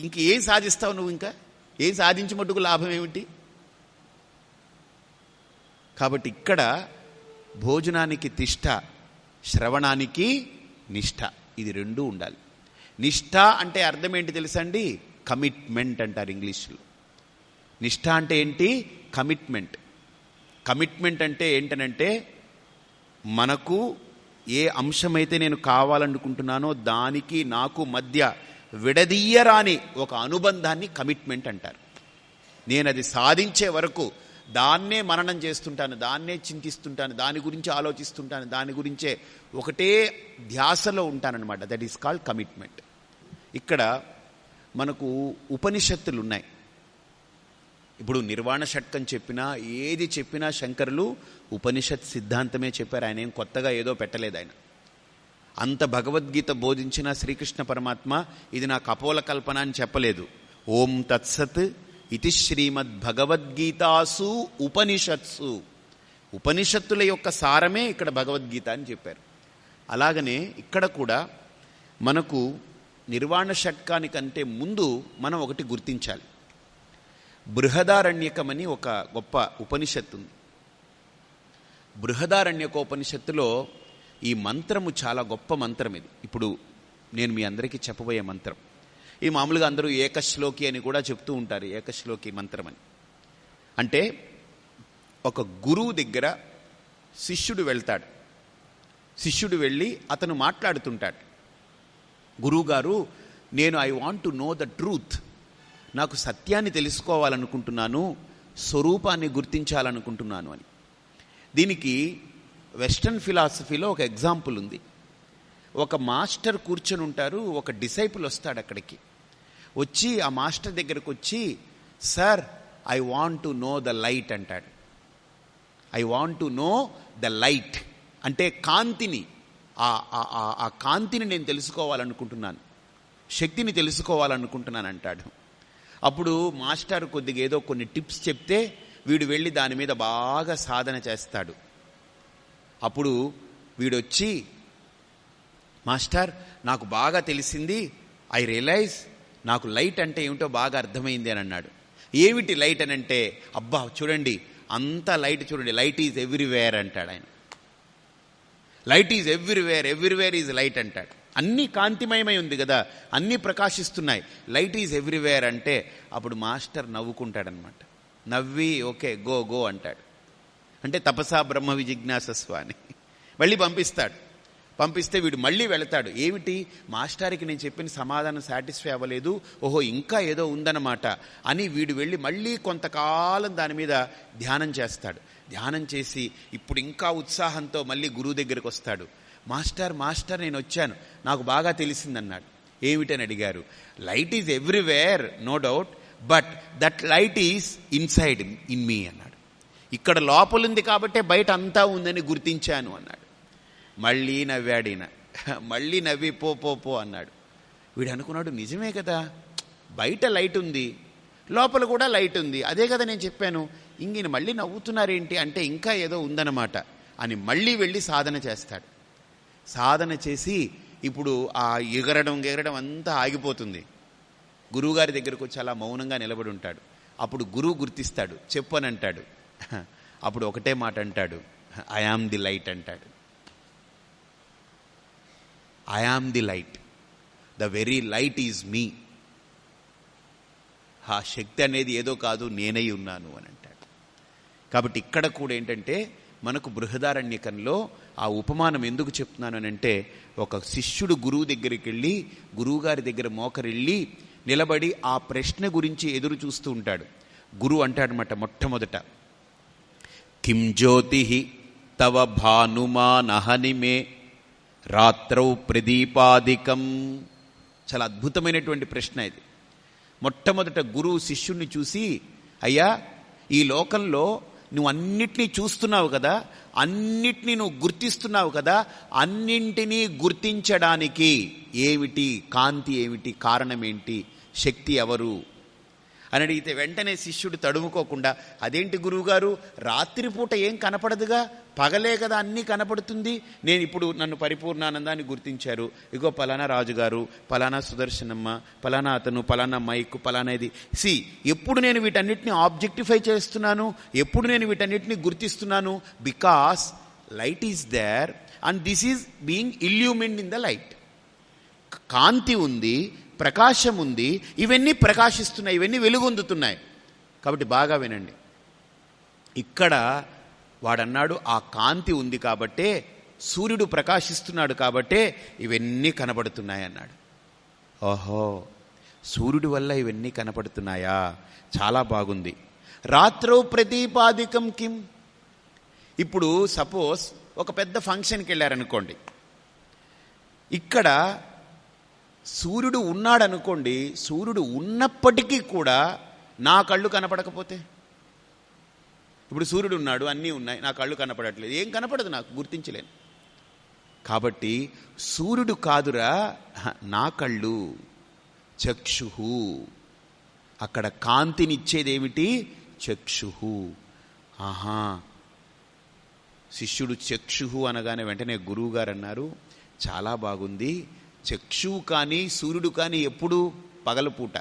ఇంక ఏం సాధిస్తావు నువ్వు ఇంకా? ఏం సాధించి మట్టుకు లాభం ఏమిటి? కాబట్టి ఇక్కడ భోజనానికి తిష్ట శ్రవణానికి నిష్ఠ ఇది రెండూ ఉండాలి. నిష్ఠ అంటే అర్థం ఏంటి తెలుసండి? కమిట్మెంట్ అంటారు ఇంగ్లీష్లో. నిష్ఠ అంటే ఏంటి? కమిట్మెంట్. కమిట్మెంట్ అంటే ఏంటనంటే మనకు ఏ అంశమైతే నేను కావాలనుకుంటున్నానో దానికి నాకు మధ్య విడదీయరాని ఒక అనుబంధాన్ని కమిట్మెంట్ అంటారు. నేను అది సాధించే వరకు దాన్నే మననం చేస్తుంటాను దాన్నే చింతిస్తుంటాను దాని గురించి ఆలోచిస్తుంటాను దాని గురించే ఒకటే ధ్యాసలో ఉంటానన్నమాట. దట్ ఈస్ కాల్డ్ కమిట్మెంట్ ఇక్కడ మనకు ఉపనిషత్తులు ఉన్నాయి ఇప్పుడు నిర్వాణ షట్కం చెప్పినా ఏది చెప్పినా శంకరులు ఉపనిషత్ సిద్ధాంతమే చెప్పారు. ఆయన ఏం కొత్తగా ఏదో పెట్టలేదు ఆయన. అంత భగవద్గీత బోధించిన శ్రీకృష్ణ పరమాత్మ ఇది నాకు అపోల కల్పన అని చెప్పలేదు. ఓం తత్సత్ ఇది శ్రీమద్ భగవద్గీతాసు ఉపనిషత్సు. ఉపనిషత్తుల యొక్క సారమే ఇక్కడ భగవద్గీత అని చెప్పారు. అలాగనే ఇక్కడ కూడా మనకు నిర్వాణ షట్కానికంటే ముందు మనం ఒకటి గుర్తించాలి. బృహదారణ్యకమని ఒక గొప్ప ఉపనిషత్తు ఉంది బృహదారణ్యకోపనిషత్తులో ఈ మంత్రము చాలా గొప్ప మంత్రం ఇది. ఇప్పుడు నేను మీ అందరికీ చెప్పబోయే మంత్రం. ఈ మామూలుగా అందరూ ఏకశ్లోకి అని కూడా చెప్తూ ఉంటారు ఏకశ్లోకి మంత్రం అని. అంటే ఒక గురువు దగ్గర శిష్యుడు వెళ్తాడు. శిష్యుడు వెళ్ళి అతను మాట్లాడుతుంటాడు. గురువుగారు నేను I want to know the truth నాకు సత్యాన్ని తెలుసుకోవాలనుకుంటున్నాను స్వరూపాన్ని గుర్తించాలనుకుంటున్నాను అని. దీనికి వెస్టర్న్ ఫిలాసఫీలో ఒక ఎగ్జాంపుల్ ఉంది. ఒక మాస్టర్ కూర్చొని ఉంటారు ఒక డిసైపుల్ వస్తాడు అక్కడికి. వచ్చి ఆ మాస్టర్ దగ్గరకు వచ్చి sir I want to know the light అంటాడు. I want to know the light అంటే కాంతిని ఆ కాంతిని నేను తెలుసుకోవాలనుకుంటున్నాను. శక్తిని తెలుసుకోవాలనుకుంటున్నాను అంటాడు. అప్పుడు మాస్టర్ కొద్దిగా ఏదో కొన్ని టిప్స్ చెప్తే వీడు వెళ్ళి దాని మీద బాగా సాధన చేస్తాడు. అప్పుడు వీడొచ్చి మాస్టర్ నాకు బాగా తెలిసింది. ఐ రియలైజ్ నాకు లైట్ అంటే ఏమిటో బాగా అర్థమైంది అని అన్నాడు. ఏమిటి లైట్ అని అంటే అబ్బా చూడండి అంత లైట్ చూడండి. లైట్ ఈజ్ ఎవ్రీవేర్ అంటాడు ఆయన. Light is everywhere everywhere is light అంటాడు. అన్నీ కాంతిమయమై ఉంది కదా అన్నీ ప్రకాశిస్తున్నాయి. లైట్ ఈజ్ ఎవ్రీవేర్ అంటే అప్పుడు మాస్టర్ నవ్వుకుంటాడనమాట నవ్వి ఓకే గో గో అంటాడు. అంటే తపసా బ్రహ్మ విజిజ్ఞాసస్వ అని మళ్ళీ పంపిస్తాడు. పంపిస్తే వీడు మళ్ళీ వెళతాడు. ఏమిటి? మాస్టర్కి నేను చెప్పిన సమాధానం సాటిస్ఫై అవ్వలేదు. ఓహో ఇంకా ఏదో ఉందన్నమాట అని వీడు వెళ్ళి మళ్ళీ కొంతకాలం దాని మీద ధ్యానం చేస్తాడు. ధ్యానం చేసి ఇప్పుడు ఇంకా ఉత్సాహంతో మళ్ళీ గురువు దగ్గరికి వస్తాడు. మాస్టర్ మాస్టర్ నేను వచ్చాను. నాకు బాగా తెలిసిందన్నాడు. ఏమిటని అడిగారు? Light is everywhere no doubt but that light is inside in me అన్నాడు. ఇక్కడ లోపలుంది కాబట్టే బయట అంతా ఉందని గుర్తించాను అన్నాడు. మళ్ళీ నవ్వాడిన <laughs> మళ్ళీ నవ్వి పో పో పో అన్నాడు. వీడు అనుకున్నాడు నిజమే కదా? బయట లైట్ ఉంది. లోపల కూడా లైట్ ఉంది. అదే కదా నేను చెప్పాను. ఇంగిన మళ్ళీ నవ్వుతున్నారేంటి? అంటే ఇంకా ఏదో ఉందన్నమాట. అని మళ్ళీ వెళ్ళి సాధన చేస్తాడు. సాధన చేసి ఇప్పుడు ఆ ఎగరడం ఎగరడం అంతా ఆగిపోతుంది. గురువుగారి దగ్గరకు వచ్చి అలా మౌనంగా నిలబడి ఉంటాడు. అప్పుడు గురువు గుర్తిస్తాడు. చెప్పు అని అంటాడు. అప్పుడు ఒకటే మాట అంటాడు. ఐ ఆమ్ ది లైట్ అంటాడు. I am the light the very light is me ఆ శక్తి అనేది ఏదో కాదు నేనై ఉన్నాను అని అంటాడు. కాబట్టి ఇక్కడ కూడా ఏంటంటే మనకు బృహదారణ్యకంలో ఆ ఉపమానం ఎందుకు చెప్తున్నాను అని అంటే ఒక శిష్యుడు గురువు దగ్గరికి వెళ్ళి గురువుగారి దగ్గర మోకరిళ్ళి నిలబడి ఆ ప్రశ్న గురించి ఎదురు చూస్తూ ఉంటాడు. గురువు అంటాడనమాట మొట్టమొదట. కిం జ్యోతి తవ భానుమా నహనిమే రాత్రౌ ప్రదీపాదికం. చాలా అద్భుతమైనటువంటి ప్రశ్న ఇది. మొట్టమొదట గురువు శిష్యుణ్ణి చూసి అయ్యా ఈ లోకంలో నువ్వు అన్నిటినీ చూస్తున్నావు కదా అన్నిటినీ నువ్వు గుర్తిస్తున్నావు కదా అన్నింటినీ గుర్తించడానికి ఏమిటి కాంతి ఏమిటి కారణం శక్తి ఎవరు? అని అడిగితే వెంటనే శిష్యుడు తడుముకోకుండా అదేంటి గురువుగారు? రాత్రిపూట ఏం కనపడదుగా? పగలే కదా అన్నీ కనపడుతుంది. నేను ఇప్పుడు నన్ను పరిపూర్ణానందాన్ని గుర్తించారు. ఇగో పలానా రాజుగారు పలానా సుదర్శనమ్మ పలానా అతను పలానా మైక్ పలానా ఇది. సి ఎప్పుడు నేను వీటన్నిటిని ఆబ్జెక్టిఫై చేస్తున్నాను? ఎప్పుడు నేను వీటన్నిటిని గుర్తిస్తున్నాను? Because light is there and this is being illumine in the light. కాంతి ఉంది ప్రకాశం ఉంది ఇవన్నీ ప్రకాశిస్తున్నాయి ఇవన్నీ వెలుగొందుతున్నాయి. కాబట్టి బాగా వినండి. ఇక్కడ వాడన్నాడు ఆ కాంతి ఉంది కాబట్టే సూర్యుడు ప్రకాశిస్తున్నాడు కాబట్టే ఇవన్నీ కనబడుతున్నాయి అన్నాడు. ఓహో సూర్యుడి వల్ల ఇవన్నీ కనపడుతున్నాయా? చాలా బాగుంది. రాత్రో ప్రతిపాదికం కిం? ఇప్పుడు సపోజ్ ఒక పెద్ద ఫంక్షన్కి వెళ్ళారనుకోండి ఇక్కడ సూర్యుడు ఉన్నాడనుకోండి సూర్యుడు ఉన్నప్పటికీ కూడా నా కళ్ళు కనపడకపోతే? ఇప్పుడు సూర్యుడు ఉన్నాడు అన్నీ ఉన్నాయి నా కళ్ళు కనపడట్లేదు. ఏం కనపడదు నాకు గుర్తించలేను. కాబట్టి సూర్యుడు కాదురా నా కళ్ళు. చక్షు అక్కడ కాంతినిచ్చేదేమిటి? చక్షు ఆహా. శిష్యుడు చక్షు అనగానే వెంటనే గురువుగారు అన్నారు చాలా బాగుంది చక్షువు కానీ సూర్యుడు కానీ ఎప్పుడూ పగలపూట.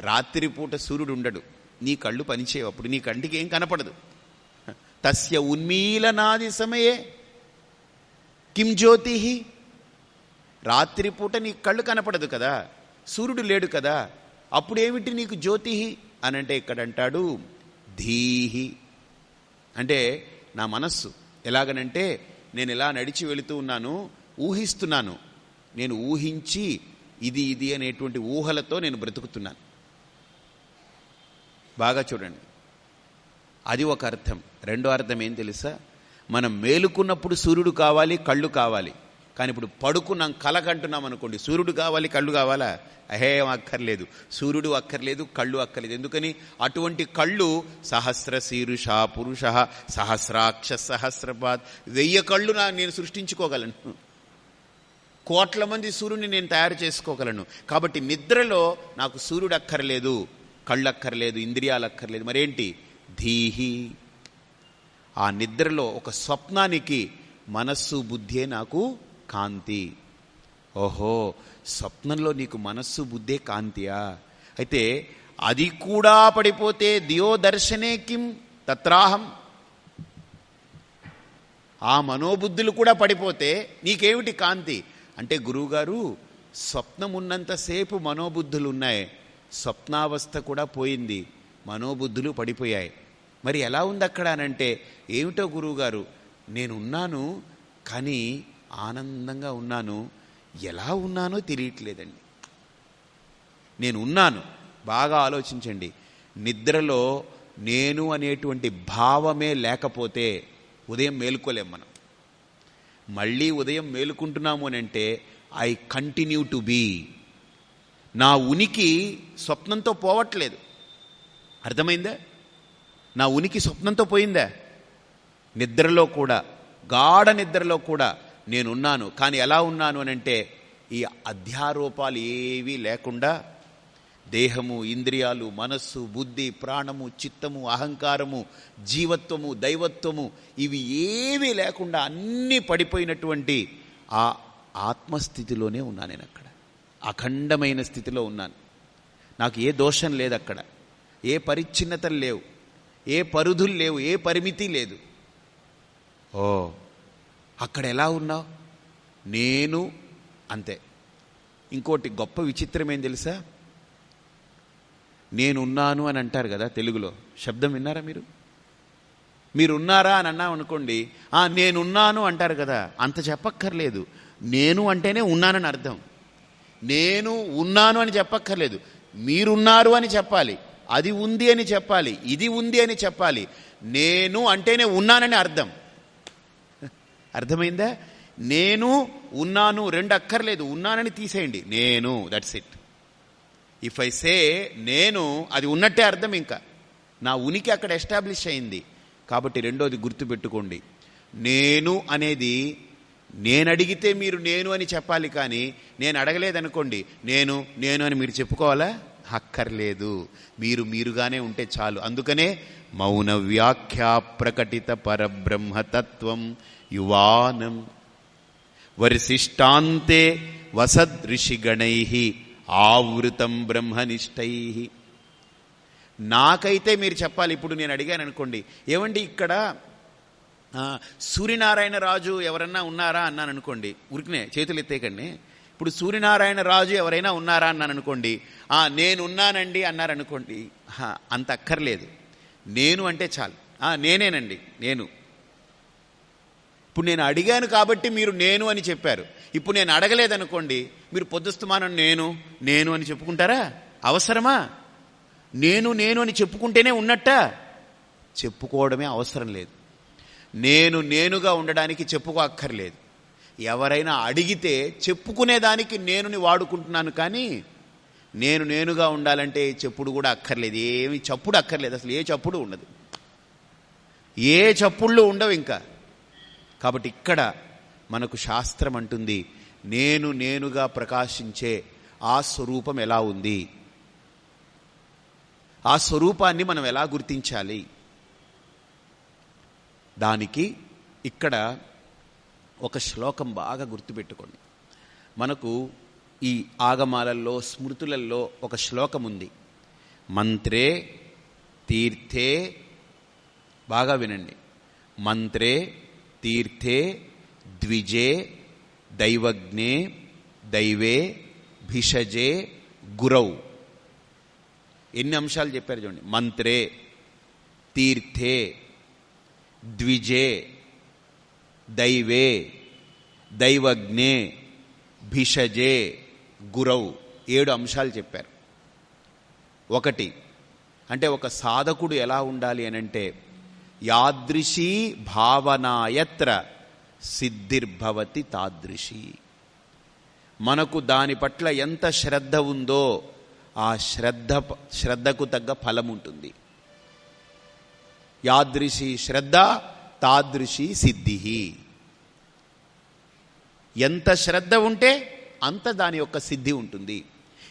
రాత్రిపూట సూర్యుడు ఉండడు నీ కళ్ళు పనిచేయవు. అప్పుడు నీ కంటికి ఏం కనపడదు. తస్య ఉన్మీలనాది సమయే. కిం జ్యోతి? రాత్రిపూట నీ కళ్ళు కనపడదు కదా. సూర్యుడు లేడు కదా. అప్పుడేమిటి నీకు జ్యోతి? అని అంటే ఇక్కడ అంటాడు ధీహి. అంటే నా మనస్సు ఎలాగనంటే నేను ఎలా నడిచి వెళుతూ ఉన్నాను ఊహిస్తున్నాను. నేను ఊహించి ఇది ఇది అనేటువంటి ఊహలతో నేను బ్రతుకుతున్నాను. బాగా చూడండి. అది ఒక అర్థం. రెండో అర్థం ఏం తెలుసా? మనం మేలుకున్నప్పుడు సూర్యుడు కావాలి కళ్ళు కావాలి. కానీ ఇప్పుడు పడుకున్నాం కలకంటున్నాం అనుకోండి సూర్యుడు కావాలి కళ్ళు కావాలా? అహేం అక్కర్లేదు. సూర్యుడు అక్కర్లేదు కళ్ళు అక్కర్లేదు. ఎందుకని? అటువంటి కళ్ళు సహస్ర శీరుష పురుష సహస్రాక్ష సహస్రపాద్. వెయ్యి కళ్ళు నా నేను సృష్టించుకోగలను. కోట్ల మంది సూర్యుని నేను తయారు చేసుకోగలను. కాబట్టి నిద్రలో నాకు సూర్యుడు అక్కర్లేదు కళ్ళు అక్కర్లేదు ఇంద్రియాలు అక్కర్లేదు మరేంటి? ధీహి. ఆ నిద్రలో ఒక స్వప్నానికి మనస్సు బుద్ధే నాకు కాంతి. ఓహో స్వప్నంలో నీకు మనస్సు బుద్ధే కాంతియా? అయితే అది కూడా పడిపోతే దియో దర్శనే కిం తత్రాహం? ఆ మనోబుద్ధులు కూడా పడిపోతే నీకేమిటి కాంతి? అంటే గురువుగారు స్వప్నం ఉన్నంతసేపు మనోబుద్ధులు ఉన్నాయి స్వప్నావస్థ కూడా పోయింది. మనోబుద్ధులు పడిపోయాయి. మరి ఎలా ఉంది అక్కడ అనంటే ఏమిటో గురువుగారు నేనున్నాను కానీ ఆనందంగా ఉన్నాను. ఎలా ఉన్నానో తెలియట్లేదండి. నేను ఉన్నాను బాగా ఆలోచించండి. నిద్రలో నేను అనేటువంటి భావమే లేకపోతే ఉదయం మేలుకోలేం మనం. మళ్ళీ ఉదయం మేలుకుంటున్నాము అని అంటే ఐ కంటిన్యూ టు బీ నా ఉనికి స్వప్నంతో పోవట్లేదు. అర్థమైందా? నా ఉనికి స్వప్నంతో పోయిందా? నిద్రలో కూడా గాఢ నిద్రలో కూడా నేనున్నాను. కానీ ఎలా ఉన్నాను అని అంటే ఈ అధ్యారోపాలు ఏవీ లేకుండా దేహము ఇంద్రియాలు మనస్సు బుద్ధి ప్రాణము చిత్తము అహంకారము జీవత్వము దైవత్వము ఇవి ఏవీ లేకుండా అన్నీ పడిపోయినటువంటి ఆ ఆత్మస్థితిలోనే ఉన్నాను నేను అక్కడ అఖండమైన స్థితిలో ఉన్నాను. నాకు ఏ దోషం లేదు అక్కడ ఏ పరిచ్ఛిన్నతలు లేవు. ఏ పరుధులు లేవు. ఏ పరిమితి లేదు. ఓ అక్కడ ఎలా ఉన్నావు? నేను అంతే. ఇంకోటి గొప్ప విచిత్రమేం తెలుసా? నేనున్నాను అని అంటారు కదా తెలుగులో. శబ్దం విన్నారా మీరు? మీరున్నారా అని అన్నాం అనుకోండి నేనున్నాను అంటారు కదా అంత చెప్పక్కర్లేదు. నేను అంటేనే ఉన్నానని అర్థం. నేను ఉన్నాను అని చెప్పక్కర్లేదు. మీరున్నారు అని చెప్పాలి. అది ఉంది అని చెప్పాలి. ఇది ఉంది అని చెప్పాలి. నేను అంటేనే ఉన్నానని అర్థం. అర్థమైందా? నేను ఉన్నాను రెండు అక్కర్లేదు. ఉన్నానని తీసేయండి. నేను that's it if I say నేను అది ఉన్నట్టే అర్థం ఇంకా. నా ఉనికి అక్కడ ఎస్టాబ్లిష్ అయింది. కాబట్టి రెండోది గుర్తుపెట్టుకోండి. నేను అనేది నేను అడిగితే మీరు నేను అని చెప్పాలి కానీ నేను అడగలేదనుకోండి. నేను నేను అని మీరు చెప్పుకోవాలా? అక్కర్లేదు. మీరు మీరుగానే ఉంటే చాలు. అందుకనే మౌన వ్యాఖ్యా ప్రకటిత పరబ్రహ్మతత్వం యువానం. వరిశిష్టాంతే వసదృషిగణై ఆవృతం బ్రహ్మనిష్టై. నాకైతే మీరు చెప్పాలి ఇప్పుడు నేను అడిగాను అనుకోండి ఏమండి ఇక్కడ సూర్యనారాయణ రాజు ఎవరన్నా ఉన్నారా అన్నాను అనుకోండి ఉరికినే చేతులు ఎత్తేకండి ఇప్పుడు సూర్యనారాయణ రాజు ఎవరైనా ఉన్నారా అన్నాను అనుకోండి నేనున్నానండి నేను ఉన్నానండి అన్నారనుకోండి హా, అంత అక్కర్లేదు. నేను అంటే చాలు. నేనేనండి నేను. ఇప్పుడు నేను అడిగాను కాబట్టి మీరు నేను అని చెప్పారు. ఇప్పుడు నేను అడగలేదనుకోండి మీరు పొద్దుస్తమానం నేను నేను అని చెప్పుకుంటారా? అవసరమా? నేను నేను అని చెప్పుకుంటేనే ఉన్నట్ట? చెప్పుకోవడమే అవసరం లేదు. నేను నేనుగా ఉండడానికి చెప్పుకో అక్కర్లేదు ఎవరైనా అడిగితే చెప్పుకునేదానికి నేనుని వాడుకుంటున్నాను కానీ నేను నేనుగా ఉండాలంటే చెప్పుడు కూడా అక్కర్లేదు. ఏమి చప్పుడు అక్కర్లేదు. అసలు ఏ చప్పుడు ఉండదు. ఏ చప్పుళ్ళు ఉండవు ఇంకా. కాబట్టి ఇక్కడ మనకు శాస్త్రం అంటుంది నేను నేనుగా ప్రకాశించే ఆ స్వరూపం ఎలా ఉంది? ఆ స్వరూపాన్ని మనం ఎలా గుర్తించాలి? దానికి ఇక్కడ ఒక శ్లోకం బాగా గుర్తుపెట్టుకోండి. మనకు ఈ ఆగమాలలో స్మృతులలో ఒక శ్లోకం ఉంది. మంత్రే తీర్థే బాగా వినండి. మంత్రే తీర్థే ద్విజే దైవజ్ఞే దైవే భిషజే గురౌ. ఎన్ని అంశాలు చెప్పారు చూడండి. మంత్రే తీర్థే ద్విజే దైవే దైవజ్ఞే భిషజే గురౌ. ఏడు అంశాలు చెప్పారు. ఒకటి అంటే ఒక సాధకుడు ఎలా ఉండాలి అని అంటే యాదృశీ భావనాయత్ర సిద్ధిర్భవతి తాదృశీ. మనకు దాని పట్ల ఎంత శ్రద్ధ ఉందో ఆ శ్రద్ధ శ్రద్ధకు తగ్గ ఫలం ఉంటుంది. యాదృశి శ్రద్ధ తాదృశి సిద్ధి ఎంత శ్రద్ధ ఉంటే అంత దాని యొక్క సిద్ధి ఉంటుంది.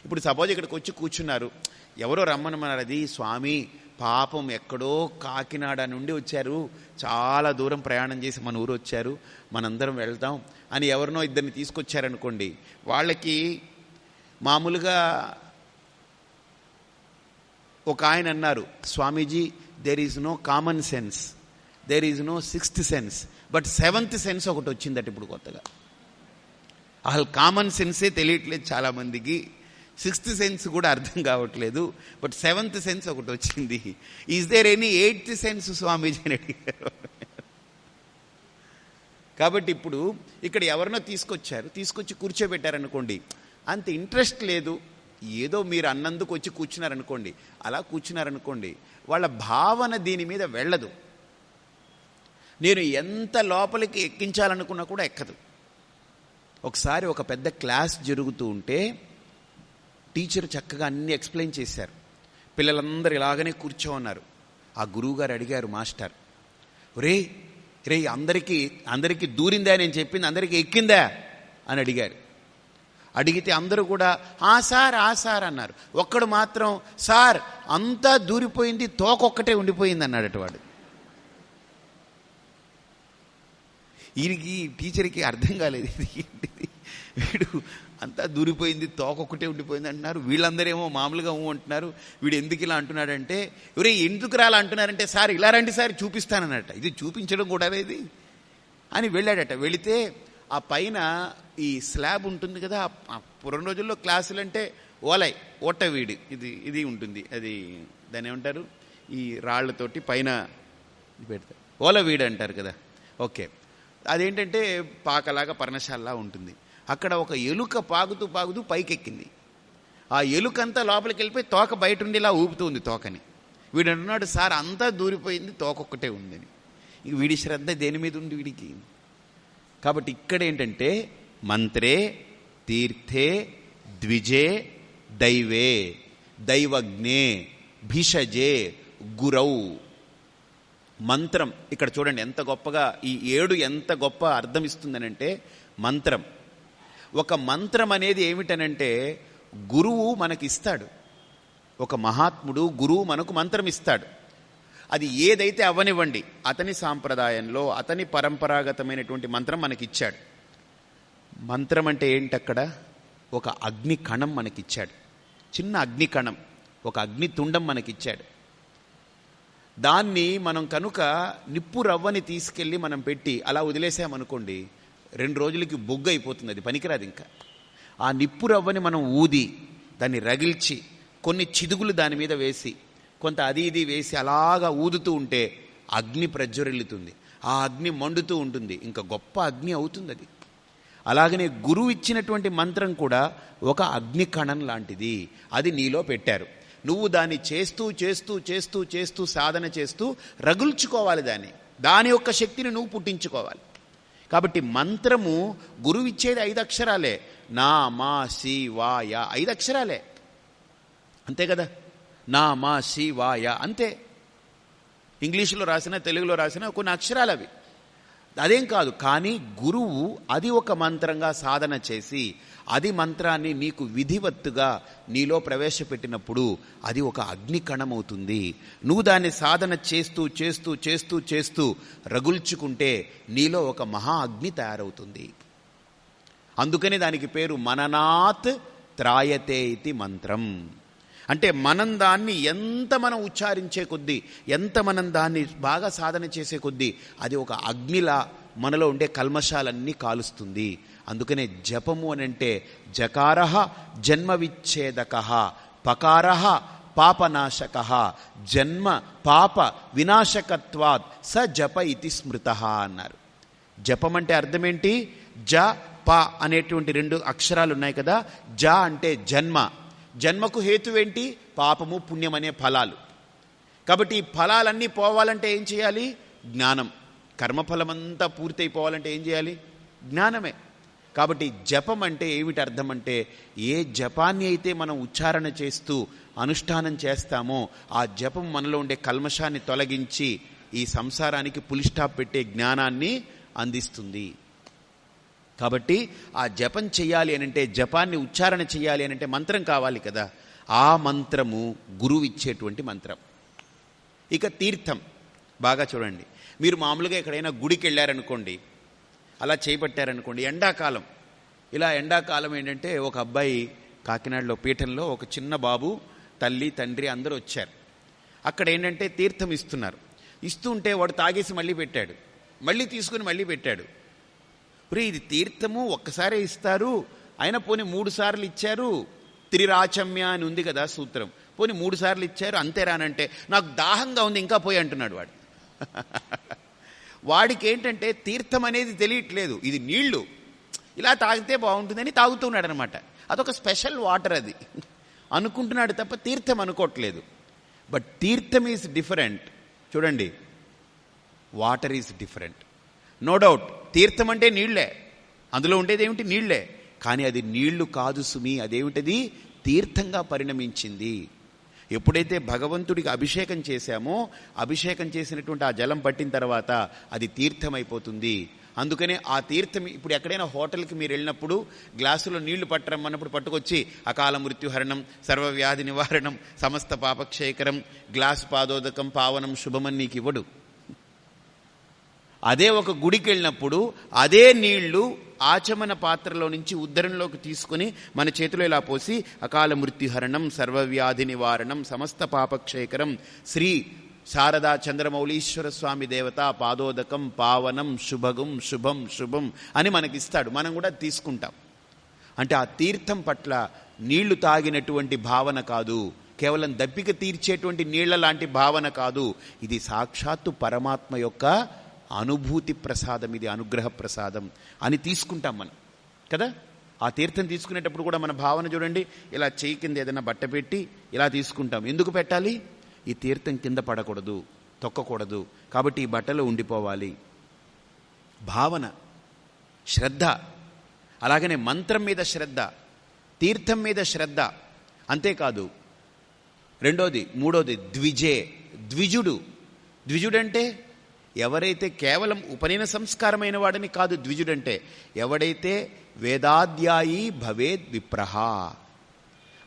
ఇప్పుడు సపోజ్ ఇక్కడికి వచ్చి కూర్చున్నారు. ఎవరో రమ్మనమన్నారు అది స్వామి పాపం ఎక్కడో కాకినాడ నుండి వచ్చారు. చాలా దూరం ప్రయాణం చేసి మన ఊరు వచ్చారు. మనందరం వెళ్తాం అని ఎవరినో ఇద్దరిని తీసుకొచ్చారనుకోండి. వాళ్ళకి మామూలుగా ఒక ఆయన అన్నారు Swamiji there is no common sense there is no sixth sense but seventh sense ఒకటి వచ్చిందట ఇప్పుడు కొత్తగా. అసలు కామన్ సెన్సే తెలియట్లేదు చాలామందికి. సిక్స్త్ సెన్స్ కూడా అర్థం కావట్లేదు బట్ సెవెంత్ సెన్స్ ఒకటి వచ్చింది. Is there any eighth sense Swamiji అని అడిగారు. కాబట్టి ఇప్పుడు ఇక్కడ ఎవరినో తీసుకొచ్చారు తీసుకొచ్చి కూర్చోబెట్టారనుకోండి అంత ఇంట్రెస్ట్ లేదు. ఏదో మీరు అన్నందుకు వచ్చి కూర్చున్నారనుకోండి అలా కూర్చున్నారనుకోండి వాళ్ళ భావన దీని మీద వెళ్ళదు. నేను ఎంత లోపలికి ఎక్కించాలనుకున్నా కూడా ఎక్కదు. ఒకసారి ఒక పెద్ద క్లాస్ జరుగుతూ ఉంటే టీచర్ చక్కగా అన్ని ఎక్స్ప్లెయిన్ చేశారు. పిల్లలందరూ ఇలాగనే కూర్చో ఉన్నారు ఆ గురువుగారు అడిగారు మాస్టర్ రే రే అందరికీ అందరికీ దూరిందా నేను చెప్పింది? అందరికీ ఎక్కిందా? అని అడిగారు. అడిగితే అందరూ కూడా ఆ సార్ ఆ సార్ అన్నారు. ఒక్కడు మాత్రం సార్ అంతా దూరిపోయింది తోకొక్కటే ఉండిపోయింది అన్నాడట వాడు. ఈయనకి టీచర్కి అర్థం కాలేదు. ఇది ఏంటిది? వీడు అంతా దూరిపోయింది తోకొక్కటే ఉండిపోయింది అంటున్నారు. వీళ్ళందరేమో మామూలుగా ఊ అంటున్నారు. వీడు ఎందుకు ఇలా అంటున్నాడంటే ఎవరే ఎందుకు రాలా అంటున్నారంటే సార్ ఇలా రండి సార్ చూపిస్తానన్నట. ఇది చూపించడం కూడా ఇది అని వెళ్ళాడట. వెళితే ఆ పైన ఈ స్లాబ్ ఉంటుంది కదా ఆ పూర్వం రోజుల్లో క్లాసులు అంటే ఓలై ఓటవీడి ఇది ఇది ఉంటుంది. అది దాని ఏమంటారు? ఈ రాళ్ళతోటి పైన పెడతారు. పెడతారు ఓలవీడు అంటారు కదా. ఓకే. అదేంటంటే పాకలాగా పర్ణశాలలా ఉంటుంది. అక్కడ ఒక ఎలుక పాగుతూ పాగుతూ పైకెక్కింది. ఆ ఎలుకంతా లోపలికి వెళ్ళిపోయి తోక బయట ఉండి ఇలా ఊపుతుంది తోకని. వీడు అన్నాడు సార్ అంతా దూరిపోయింది తోక ఒక్కటే ఉందని. వీడి శ్రద్ధ దేని మీద ఉంది వీడికి? కాబట్టి ఇక్కడ ఏంటంటే మంత్రే తీర్థే ద్విజే దైవే దైవజ్ఞే భిషజే గురౌ. మంత్రం ఇక్కడ చూడండి ఎంత గొప్పగా ఈ ఏడు ఎంత గొప్ప అర్థం ఇస్తుందనంటే మంత్రం. ఒక మంత్రం అనేది ఏమిటనంటే గురువు మనకిస్తాడు. ఒక మహాత్ముడు గురువు మనకు మంత్రం ఇస్తాడు అది ఏదైతే అవ్వనివ్వండి అతని సాంప్రదాయంలో అతని పరంపరాగతమైనటువంటి మంత్రం మనకిచ్చాడు. మంత్రం అంటే ఏంటక్కడ? ఒక అగ్ని కణం మనకిచ్చాడు. చిన్న అగ్ని కణం ఒక అగ్ని తుండం మనకిచ్చాడు. దాన్ని మనం కనుక నిప్పు రవ్వని తీసుకెళ్ళి మనం పెట్టి అలా వదిలేసామనుకోండి రెండు రోజులకి బొగ్గు అయిపోతుంది అది పనికిరాదు ఇంకా. ఆ నిప్పు రవ్వని మనం ఊది దాన్ని రగిల్చి కొన్ని చిదుగులు దాని మీద వేసి కొంత అది ఇది వేసి అలాగా ఊదుతూ ఉంటే అగ్ని ప్రజ్వరిల్లుతుంది. ఆ అగ్ని మండుతూ ఉంటుంది. ఇంకా గొప్ప అగ్ని అవుతుంది అది అలాగనే గురువు ఇచ్చినటువంటి మంత్రం కూడా ఒక అగ్ని కణం లాంటిది. అది నీలో పెట్టారు. నువ్వు దాన్ని చేస్తూ చేస్తూ చేస్తూ చేస్తూ సాధన చేస్తూ రగుల్చుకోవాలి దాన్ని. దాని యొక్క శక్తిని నువ్వు పుట్టించుకోవాలి. కాబట్టి మంత్రము గురువు ఇచ్చేది ఐదు అక్షరాలే నా మా సి ఐదు అక్షరాలే అంతే కదా? నా మా సి అంతే. ఇంగ్లీషులో రాసిన తెలుగులో రాసిన కొన్ని అక్షరాలు అవి అదేం కాదు కానీ గురువు అది ఒక మంత్రంగా సాధన చేసి అది మంత్రాన్ని నీకు విధివత్తుగా నీలో ప్రవేశపెట్టినప్పుడు అది ఒక అగ్ని కణమవుతుంది నువ్వు దాన్ని సాధన చేస్తూ చేస్తూ చేస్తూ చేస్తూ రగుల్చుకుంటే నీలో ఒక మహా అగ్ని తయారవుతుంది. అందుకని దానికి పేరు మననాత్ త్రాయతే ఇది మంత్రం. అంటే మనం దాన్ని ఎంత మనం ఉచ్చారించే కొద్దీ ఎంత మనం దాన్ని బాగా సాధన చేసే కొద్దీ అది ఒక అగ్నిలా మనలో ఉండే కల్మషాలన్నీ కాలుస్తుంది. అందుకనే జపము అని అంటే జకార జన్మ విచ్ఛేదక పకార పాపనాశక జన్మ పాప వినాశకత్వాత్ స జప ఇది స్మృత అన్నారు. జపం అంటే అర్థమేంటి? జ ప అనేటువంటి రెండు అక్షరాలు ఉన్నాయి కదా జ అంటే జన్మ జన్మకు హేతువేంటి? పాపము పుణ్యం అనే ఫలాలు. కాబట్టి ఈ ఫలాలన్నీ పోవాలంటే ఏం చేయాలి? జ్ఞానం. కర్మఫలమంతా పూర్తయిపోవాలంటే ఏం చేయాలి? జ్ఞానమే. కాబట్టి జపం అంటే ఏమిటి అర్థం అంటే ఏ జపాన్ని అయితే మనం ఉచ్చారణ చేస్తూ అనుష్ఠానం చేస్తామో ఆ జపం మనలో ఉండే కల్మషాన్ని తొలగించి ఈ సంసారానికి పులిస్టాప్ పెట్టే జ్ఞానాన్ని అందిస్తుంది. కాబట్టి ఆ జపం చెయ్యాలి అని అంటే జపాన్ని ఉచ్చారణ చేయాలి అని అంటే మంత్రం కావాలి కదా. ఆ మంత్రము గురువు ఇచ్చేటువంటి మంత్రం. ఇక తీర్థం. బాగా చూడండి. మీరు మామూలుగా ఎక్కడైనా గుడికి వెళ్ళారనుకోండి అలా చేపట్టారనుకోండి ఎండాకాలం. ఇలా ఎండాకాలం ఏంటంటే ఒక అబ్బాయి కాకినాడలో పీఠంలో ఒక చిన్న బాబు తల్లి తండ్రి అందరూ వచ్చారు. అక్కడ ఏంటంటే తీర్థం ఇస్తున్నారు. ఇస్తుంటే వాడు తాగేసి మళ్ళీ పెట్టాడు. మళ్ళీ తీసుకుని మళ్ళీ పెట్టాడు. ఒరే ఇది తీర్థము ఒక్కసారే ఇస్తారు. అయినా పోనీ మూడు సార్లు ఇచ్చారు. త్రిరాచమ్య అని ఉంది కదా సూత్రం. పోనీ మూడు సార్లు ఇచ్చారు అంతేరానంటే నాకు దాహంగా ఉంది ఇంకా పోయి అంటున్నాడు వాడు. <laughs> వాడికి ఏంటంటే తీర్థం అనేది తెలియట్లేదు. ఇది నీళ్ళు. ఇలా తాగితే బాగుంటుందని తాగుతున్నాడు అనమాట అదొక స్పెషల్ వాటర్ అది. <laughs> అనుకుంటున్నాడు తప్ప తీర్థం అనుకోవట్లేదు. But theertham is different. చూడండి. Water is different. No doubt తీర్థం అంటే నీళ్ళే. అందులో ఉండేది ఏమిటి? నీళ్ళే. కానీ అది నీళ్ళు కాదు సుమి అదేమిటది? తీర్థంగా పరిణమించింది. ఎప్పుడైతే భగవంతుడికి అభిషేకం చేశామో అభిషేకం చేసినటువంటి ఆ జలం పట్టిన తర్వాత అది తీర్థమైపోతుంది. అందుకనే ఆ తీర్థం ఇప్పుడు ఎక్కడైనా హోటల్కి మీరు వెళ్ళినప్పుడు గ్లాసులో నీళ్ళు పట్టరమ్మన్నప్పుడు పట్టుకొచ్చి అకాల మృత్యుహరణం సర్వవ్యాధి నివారణం సమస్త పాపక్షేకరం గ్లాస్ పాదోదకం పావనం శుభమని నీకు ఇవ్వడు. అదే ఒక గుడికి వెళ్ళినప్పుడు అదే నీళ్ళు ఆచమన పాత్రలో నుంచి ఉద్ధరణలోకి తీసుకుని మన చేతిలో ఇలా పోసి అకాల మృత్యుహరణం సర్వవ్యాధి నివారణం సమస్త పాపక్షేకరం శ్రీ శారదా చంద్రమౌళీశ్వర స్వామి దేవత పాదోదకం పావనం శుభగం శుభం శుభం అని మనకిస్తాడు. మనం కూడా తీసుకుంటాం. అంటే ఆ తీర్థం పట్ల నీళ్ళు తాగినటువంటి భావన కాదు. కేవలం దప్పిక తీర్చేటువంటి నీళ్ళ లాంటి భావన కాదు. ఇది సాక్షాత్తు పరమాత్మ యొక్క అనుభూతి ప్రసాదం ఇది అనుగ్రహ ప్రసాదం అని తీసుకుంటాం మనం. కదా? ఆ తీర్థం తీసుకునేటప్పుడు కూడా మన భావన చూడండి ఇలా చేయి కింద ఏదైనా బట్ట పెట్టి ఇలా తీసుకుంటాం. ఎందుకు పెట్టాలి? ఈ తీర్థం కింద పడకూడదు తొక్కకూడదు. కాబట్టి ఈ బట్టలో ఉండిపోవాలి. భావన శ్రద్ధ అలాగనే మంత్రం మీద శ్రద్ధ తీర్థం మీద శ్రద్ధ అంతేకాదు. రెండోది మూడోది ద్విజే ద్విజుడు. ద్విజుడంటే ఎవరైతే కేవలం ఉపనయన సంస్కారమైన వాడని కాదు ద్విజుడంటే ఎవడైతే వేదాధ్యాయీ భవేద్ విప్రహ.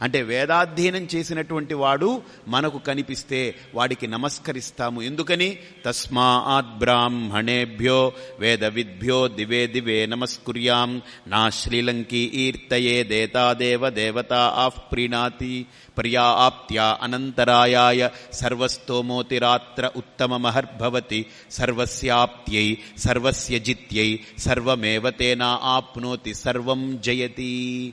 అంటే వేదాధ్యయనం చేసినటువంటి వాడు మనకు కనిపిస్తే వాడికి నమస్కరిస్తాము. ఎందుకని? తస్మాత్ బ్రాహ్మణేభ్యో వేదవిద్భ్యో దివే దివే నమస్కుర్యాం. నా శ్రీలంకీ ఈర్తయే దేతాదేవ దేవతా ఆఫ్ ప్రీణాతి పర్యాప్త్యా అనంతరాయాయ సర్వస్తోమోతిరాత్ర ఉత్తమమహర్భవతి సర్వస్యాప్త్యై సర్వస్య జిత్యై సర్వమేవ తేనా ఆప్నోతి సర్వం జయతి.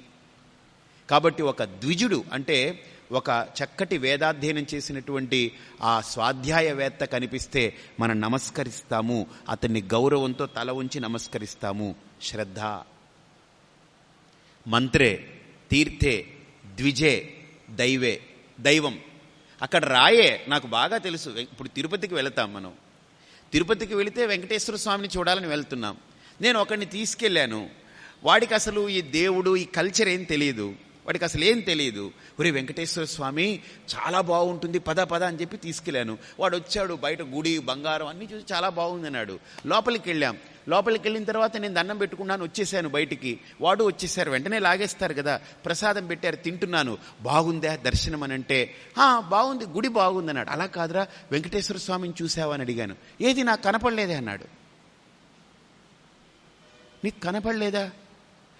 కాబట్టి ఒక ద్విజుడు అంటే ఒక చక్కటి వేదాధ్యయనం చేసినటువంటి ఆ స్వాధ్యాయవేత్త కనిపిస్తే మనం నమస్కరిస్తాము అతన్ని గౌరవంతో తల ఉంచి నమస్కరిస్తాము. శ్రద్ధ. మంత్రే తీర్థే ద్విజే దైవే దైవం. అక్కడ రాయే నాకు బాగా తెలుసు. ఇప్పుడు తిరుపతికి వెళతాం మనం. తిరుపతికి వెళితే వెంకటేశ్వర స్వామిని చూడాలని వెళ్తున్నాం. నేను ఒకడిని తీసుకెళ్ళాను. వాడికి అసలు ఈ దేవుడు ఈ కల్చర్ ఏం తెలియదు. వాడికి అసలు ఏం తెలియదు ఒరే వెంకటేశ్వర స్వామి చాలా బాగుంటుంది పద పద అని చెప్పి తీసుకెళ్ళాను. వాడు వచ్చాడు బయట గుడి బంగారం అన్నీ చూసి చాలా బాగుంది అన్నాడు. లోపలికి వెళ్ళాం. లోపలికి వెళ్ళిన తర్వాత నేను దండం పెట్టుకున్నాను వచ్చేసాను బయటికి. వాడు వచ్చేసారు వెంటనే లాగేస్తారు కదా. ప్రసాదం పెట్టారు తింటున్నాను. బాగుందా దర్శనం అని అంటే బాగుంది గుడి బాగుంది అన్నాడు. అలా కాదురా వెంకటేశ్వర స్వామిని చూసావా అని అడిగాను. ఏది నాకు కనపడలేదే అన్నాడు. నీకు కనపడలేదా?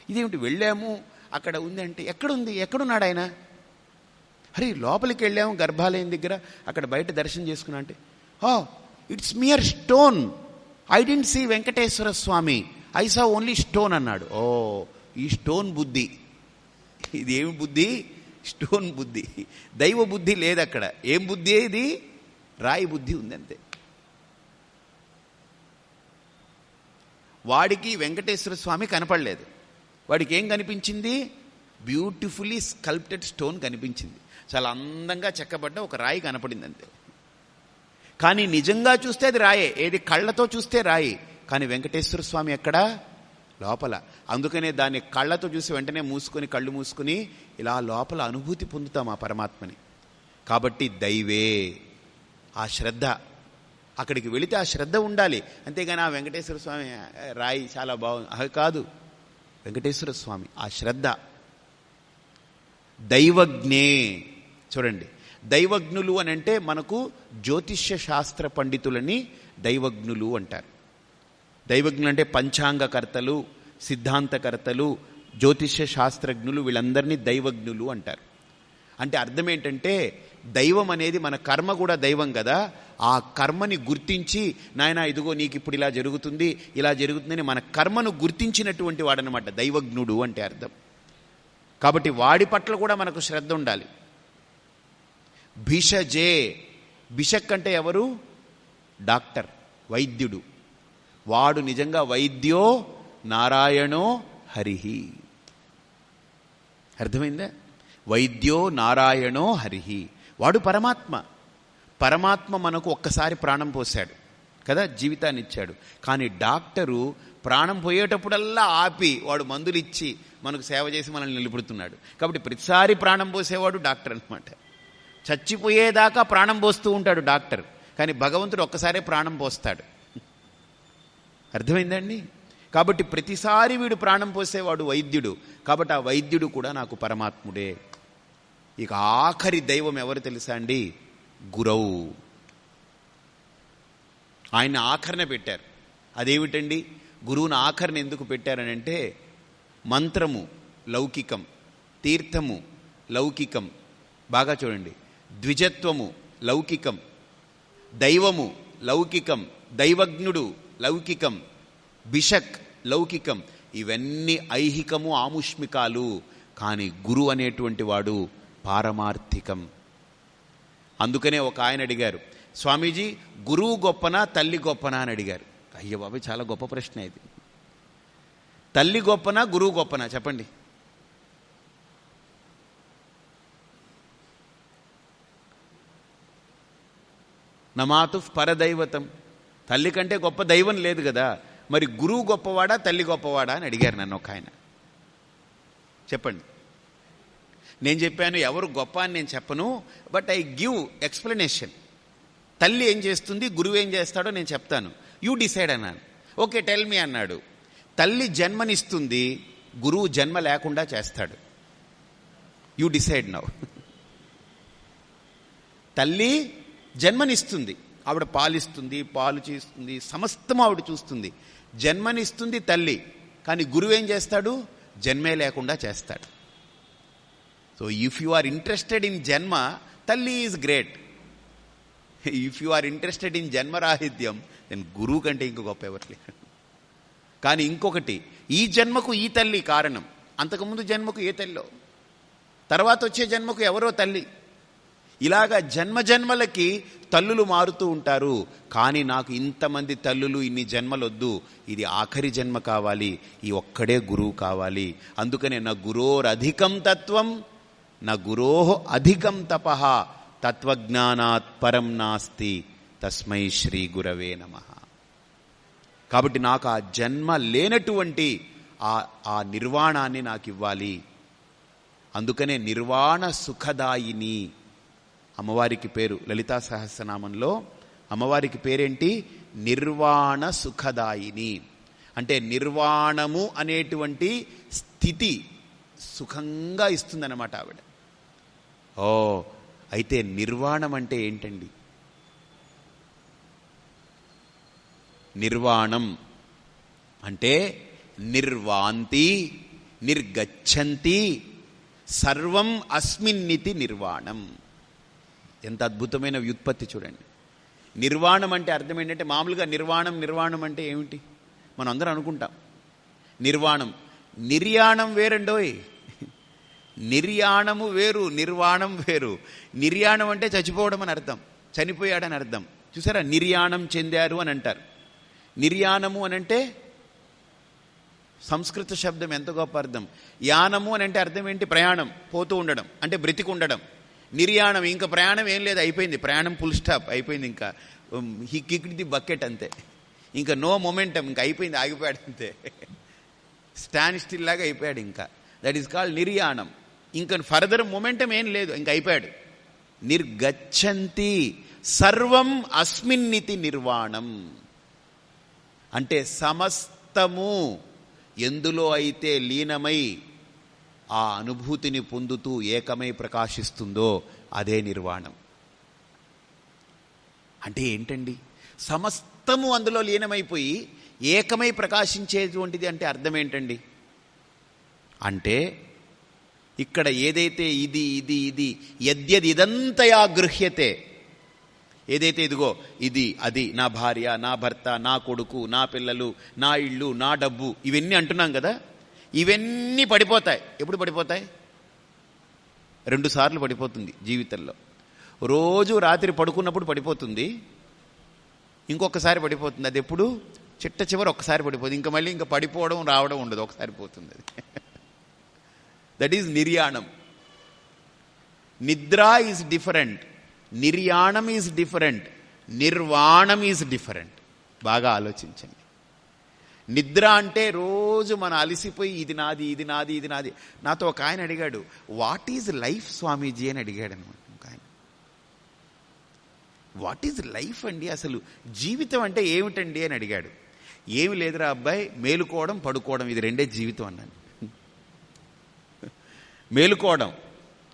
ఇదేమిటి వెళ్ళాము అక్కడ ఉందంటే ఎక్కడుంది? ఎక్కడున్నాడు ఆయన? అరే లోపలికి వెళ్ళాము గర్భాలయం దగ్గర అక్కడ బయట దర్శనం చేసుకున్నా అంటే ఓ it's mere stone. I didn't see Venkateswara Swami. I saw only stone అన్నాడు. ఓ ఈ స్టోన్ బుద్ధి. ఇది ఏమి బుద్ధి? స్టోన్ బుద్ధి. దైవ బుద్ధి లేదు అక్కడ ఏం బుద్ధి ఇది? రాయి బుద్ధి ఉంది అంతే వాడికి వెంకటేశ్వర స్వామి కనపడలేదు. వాడికి ఏం కనిపించింది? బ్యూటిఫుల్లీ స్కల్ప్టెడ్ స్టోన్ కనిపించింది. చాలా అందంగా చెక్కబడ్డ ఒక రాయి కనపడింది అంతే కానీ నిజంగా చూస్తే అది రాయే. ఏది కళ్ళతో చూస్తే రాయి. కానీ వెంకటేశ్వర స్వామి ఎక్కడా? లోపల. అందుకనే దాన్ని కళ్ళతో చూసి వెంటనే మూసుకొని కళ్ళు మూసుకొని ఇలా లోపల అనుభూతి పొందుతాం ఆ పరమాత్మని. కాబట్టి దైవే ఆ శ్రద్ధ. అక్కడికి వెళితే ఆ శ్రద్ధ ఉండాలి. అంతేగాని ఆ వెంకటేశ్వర స్వామి రాయి చాలా బాగుంది. అది కాదు. వెంకటేశ్వర స్వామి ఆ శ్రద్ధ. దైవజ్ఞే. చూడండి దైవజ్ఞులు అని అంటే మనకు జ్యోతిష్య శాస్త్ర పండితులని దైవజ్ఞులు అంటారు. దైవజ్ఞులు అంటే పంచాంగకర్తలు సిద్ధాంతకర్తలు జ్యోతిష్య శాస్త్రజ్ఞులు వీళ్ళందరినీ దైవజ్ఞులు అంటారు. అంటే అర్థం ఏంటంటే దైవం అనేది మన కర్మ కూడా దైవం కదా ఆ కర్మని గుర్తించి నాయన ఇదిగో నీకు ఇప్పుడు ఇలా జరుగుతుంది ఇలా జరుగుతుందని మన కర్మను గుర్తించినటువంటి వాడనమాట దైవజ్ఞుడు అంటే అర్థం. కాబట్టి వాడి పట్ల కూడా మనకు శ్రద్ధ ఉండాలి. భిషజే బిషక్ అంటే ఎవరు? డాక్టర్ వైద్యుడు. వాడు నిజంగా వైద్యో నారాయణో హరిహి. అర్థమైందా? వైద్యో నారాయణో హరిహి. వాడు పరమాత్మ. పరమాత్మ మనకు ఒక్కసారి ప్రాణం పోశాడు కదా జీవితాన్ని ఇచ్చాడు. కానీ డాక్టరు ప్రాణం పోయేటప్పుడల్లా ఆపి వాడు మందులు ఇచ్చి మనకు సేవ చేసి మనల్ని నిలబడుతున్నాడు. కాబట్టి ప్రతిసారి ప్రాణం పోసేవాడు డాక్టర్ అనమాట చచ్చిపోయేదాకా ప్రాణం పోస్తూ ఉంటాడు డాక్టర్. కానీ భగవంతుడు ఒక్కసారే ప్రాణం పోస్తాడు. అర్థమైందండి కాబట్టి ప్రతిసారి వీడు ప్రాణం పోసేవాడు వైద్యుడు. కాబట్టి ఆ వైద్యుడు కూడా నాకు పరమాత్ముడే. ఇక ఆఖరి దైవం ఎవరు తెలుసా అండి? గురవు. ఆయన ఆఖరణ పెట్టారు. అదేమిటండి? గురువుని ఆఖరణ ఎందుకు పెట్టారనంటే మంత్రము లౌకికం తీర్థము లౌకికం. బాగా చూడండి. ద్విజత్వము లౌకికం దైవము లౌకికం దైవజ్ఞుడు లౌకికం బిషక్ లౌకికం. ఇవన్నీ ఐహికము ఆముష్మికాలు. కానీ గురు అనేటువంటి వాడు పారమార్థికం. అందుకనే ఒక ఆయన అడిగారు స్వామీజీ గురువు గొప్పనా తల్లి గొప్పనా? అని అడిగారు. అయ్యో బాబాయ్ చాలా గొప్ప ప్రశ్న ఇది. తల్లి గొప్పనా గురువు గొప్పనా? చెప్పండి. నమాతు పరదైవతం. తల్లి కంటే గొప్ప దైవం లేదు కదా. మరి గురువు గొప్పవాడా తల్లి గొప్పవాడా అని అడిగారు నన్ను ఒక ఆయన. చెప్పండి. నేను చెప్పాను ఎవరు గొప్ప అని నేను చెప్పను బట్ ఐ గివ్ ఎక్స్ప్లెనేషన్ తల్లి ఏం చేస్తుంది గురువు ఏం చేస్తాడో నేను చెప్తాను. యూ డిసైడ్ అన్నాను. ఓకే టెల్ మీ అన్నాడు. తల్లి జన్మనిస్తుంది గురువు జన్మ లేకుండా చేస్తాడు. యూ డిసైడ్ నవ్ తల్లి జన్మనిస్తుంది. ఆవిడ పాలిస్తుంది పాలు చేస్తుంది సమస్తం ఆవిడ చూస్తుంది. జన్మనిస్తుంది తల్లి కానీ గురువు ఏం చేస్తాడు? జన్మే లేకుండా చేస్తాడు. So if you are interested in janma thalli is great if you are interested in janmarahityam then గురువు కంటే ఇంకో గొప్ప ఎవరు లేరు. కానీ ఇంకొకటి ఈ జన్మకు ఈ తల్లి కారణం. అంతకుముందు జన్మకు ఏ తల్లో? తర్వాత వచ్చే జన్మకు ఎవరో తల్లి? ఇలాగా జన్మ జన్మలకి తల్లులు మారుతూ ఉంటారు. కానీ నాకు ఇంతమంది తల్లులు ఇన్ని జన్మలొద్దు. ఇది ఆఖరి జన్మ కావాలి. ఈ ఒక్కడే గురువు కావాలి. అందుకనే నా గురోరధికం తత్వం నా గురోహ అధికం తప తత్వజ్ఞానాత్ పరం నాస్తి తస్మై శ్రీ గురవే నమ. కాబట్టి నాకు ఆ జన్మ లేనటువంటి ఆ ఆ నిర్వాణాన్ని నాకు ఇవ్వాలి. అందుకనే నిర్వాణ సుఖదాయిని అమ్మవారికి పేరు లలితా సహస్రనామంలో అమ్మవారికి పేరేంటి? నిర్వాణ సుఖదాయిని. అంటే నిర్వాణము అనేటువంటి స్థితి సుఖంగా ఇస్తుందన్నమాట ఆవిడ. ఓ అయితే నిర్వాణం అంటే ఏంటండి? నిర్వాణం అంటే నిర్వాంతి నిర్గచ్చంతి సర్వం అస్మిన్నితి నిర్వాణం. ఎంత అద్భుతమైన వ్యుత్పత్తి చూడండి. నిర్వాణం అంటే అర్థం ఏంటంటే మామూలుగా నిర్వాణం నిర్వాణం అంటే ఏమిటి? మనం అందరం అనుకుంటాం. నిర్వాణం. నిర్యాణం వేరండోయ్. నిర్యాణము వేరు నిర్వాణం వేరు. నిర్యాణం అంటే చచ్చిపోవడం అని అర్థం. చనిపోయాడని అర్థం. చూసారా? నిర్యాణం చెందారు అని అంటారు. నిర్యాణము అని అంటే సంస్కృత శబ్దం ఎంత గొప్ప అర్థం. యానము అని అంటే అర్థం ఏంటి? ప్రయాణం పోతూ ఉండడం అంటే బ్రతికి ఉండడం నిర్యాణం ఇంకా ప్రయాణం ఏం లేదు అయిపోయింది. ప్రయాణం ఫుల్ స్టాప్ అయిపోయింది ఇంకా. హీ కిక్డ్ ది బకెట్ అంతే. ఇంకా నో మొమెంటం ఇంకా అయిపోయింది ఆగిపోయాడు అంతే. <laughs> స్టాండ్ స్టిల్ లాగా అయిపోయాడు ఇంకా. దట్ ఈస్ కాల్డ్ నిర్యాణం. ఇంకా ఫర్దర్ మూమెంటం ఏం లేదు ఇంకా అయిపోయాడు. నిర్గచ్చంతి సర్వం అస్మిన్నితి నిర్వాణం. అంటే సమస్తము ఎందులో అయితే లీనమై ఆ అనుభూతిని పొందుతూ ఏకమై ప్రకాశిస్తుందో అదే నిర్వాణం. అంటే ఏంటండి? సమస్తము అందులో లీనమైపోయి ఏకమై ప్రకాశించేటువంటిది అంటే అర్థం ఏంటండి? అంటే ఇక్కడ ఏదైతే ఇది ఇది ఇది యద్యదిదంతయా గృహ్యతే. ఏదైతే ఇదిగో ఇది అది నా భార్య నా భర్త నా కొడుకు నా పిల్లలు నా ఇళ్ళు నా డబ్బు ఇవన్నీ అంటున్నాం కదా? ఇవన్నీ పడిపోతాయి. ఎప్పుడు పడిపోతాయి? రెండుసార్లు పడిపోతుంది జీవితంలో. రోజు రాత్రి పడుకున్నప్పుడు పడిపోతుంది. ఇంకొకసారి పడిపోతుంది. అది ఎప్పుడు? చిట్ట చివరి ఒక్కసారి పడిపోతుంది. ఇంకా మళ్ళీ ఇంకా పడిపోవడం రావడం ఉండదు. ఒకసారి పోతుంది అది. That is niryanam nidra is different niryanam is different nirvanam is different బాగా ఆలోచించండి. నిద్ర అంటే రోజు మన అలసిపోయి ఇది నాది ఇది నాది ఇది నాది. నాతో ఒక ఆయన అడిగాడు వాట్ ఈజ్ లైఫ్ స్వామీజీ? అని అడిగాడు అనమాట ఒక ఆయన. వాట్ ఈజ్ లైఫ్ అండి? అసలు జీవితం అంటే ఏమిటండి? అని అడిగాడు. ఏమి లేదురా అబ్బాయి మేలుకోవడం పడుకోవడం ఇది రెండే జీవితం అన్నాను. మేలుకోవడం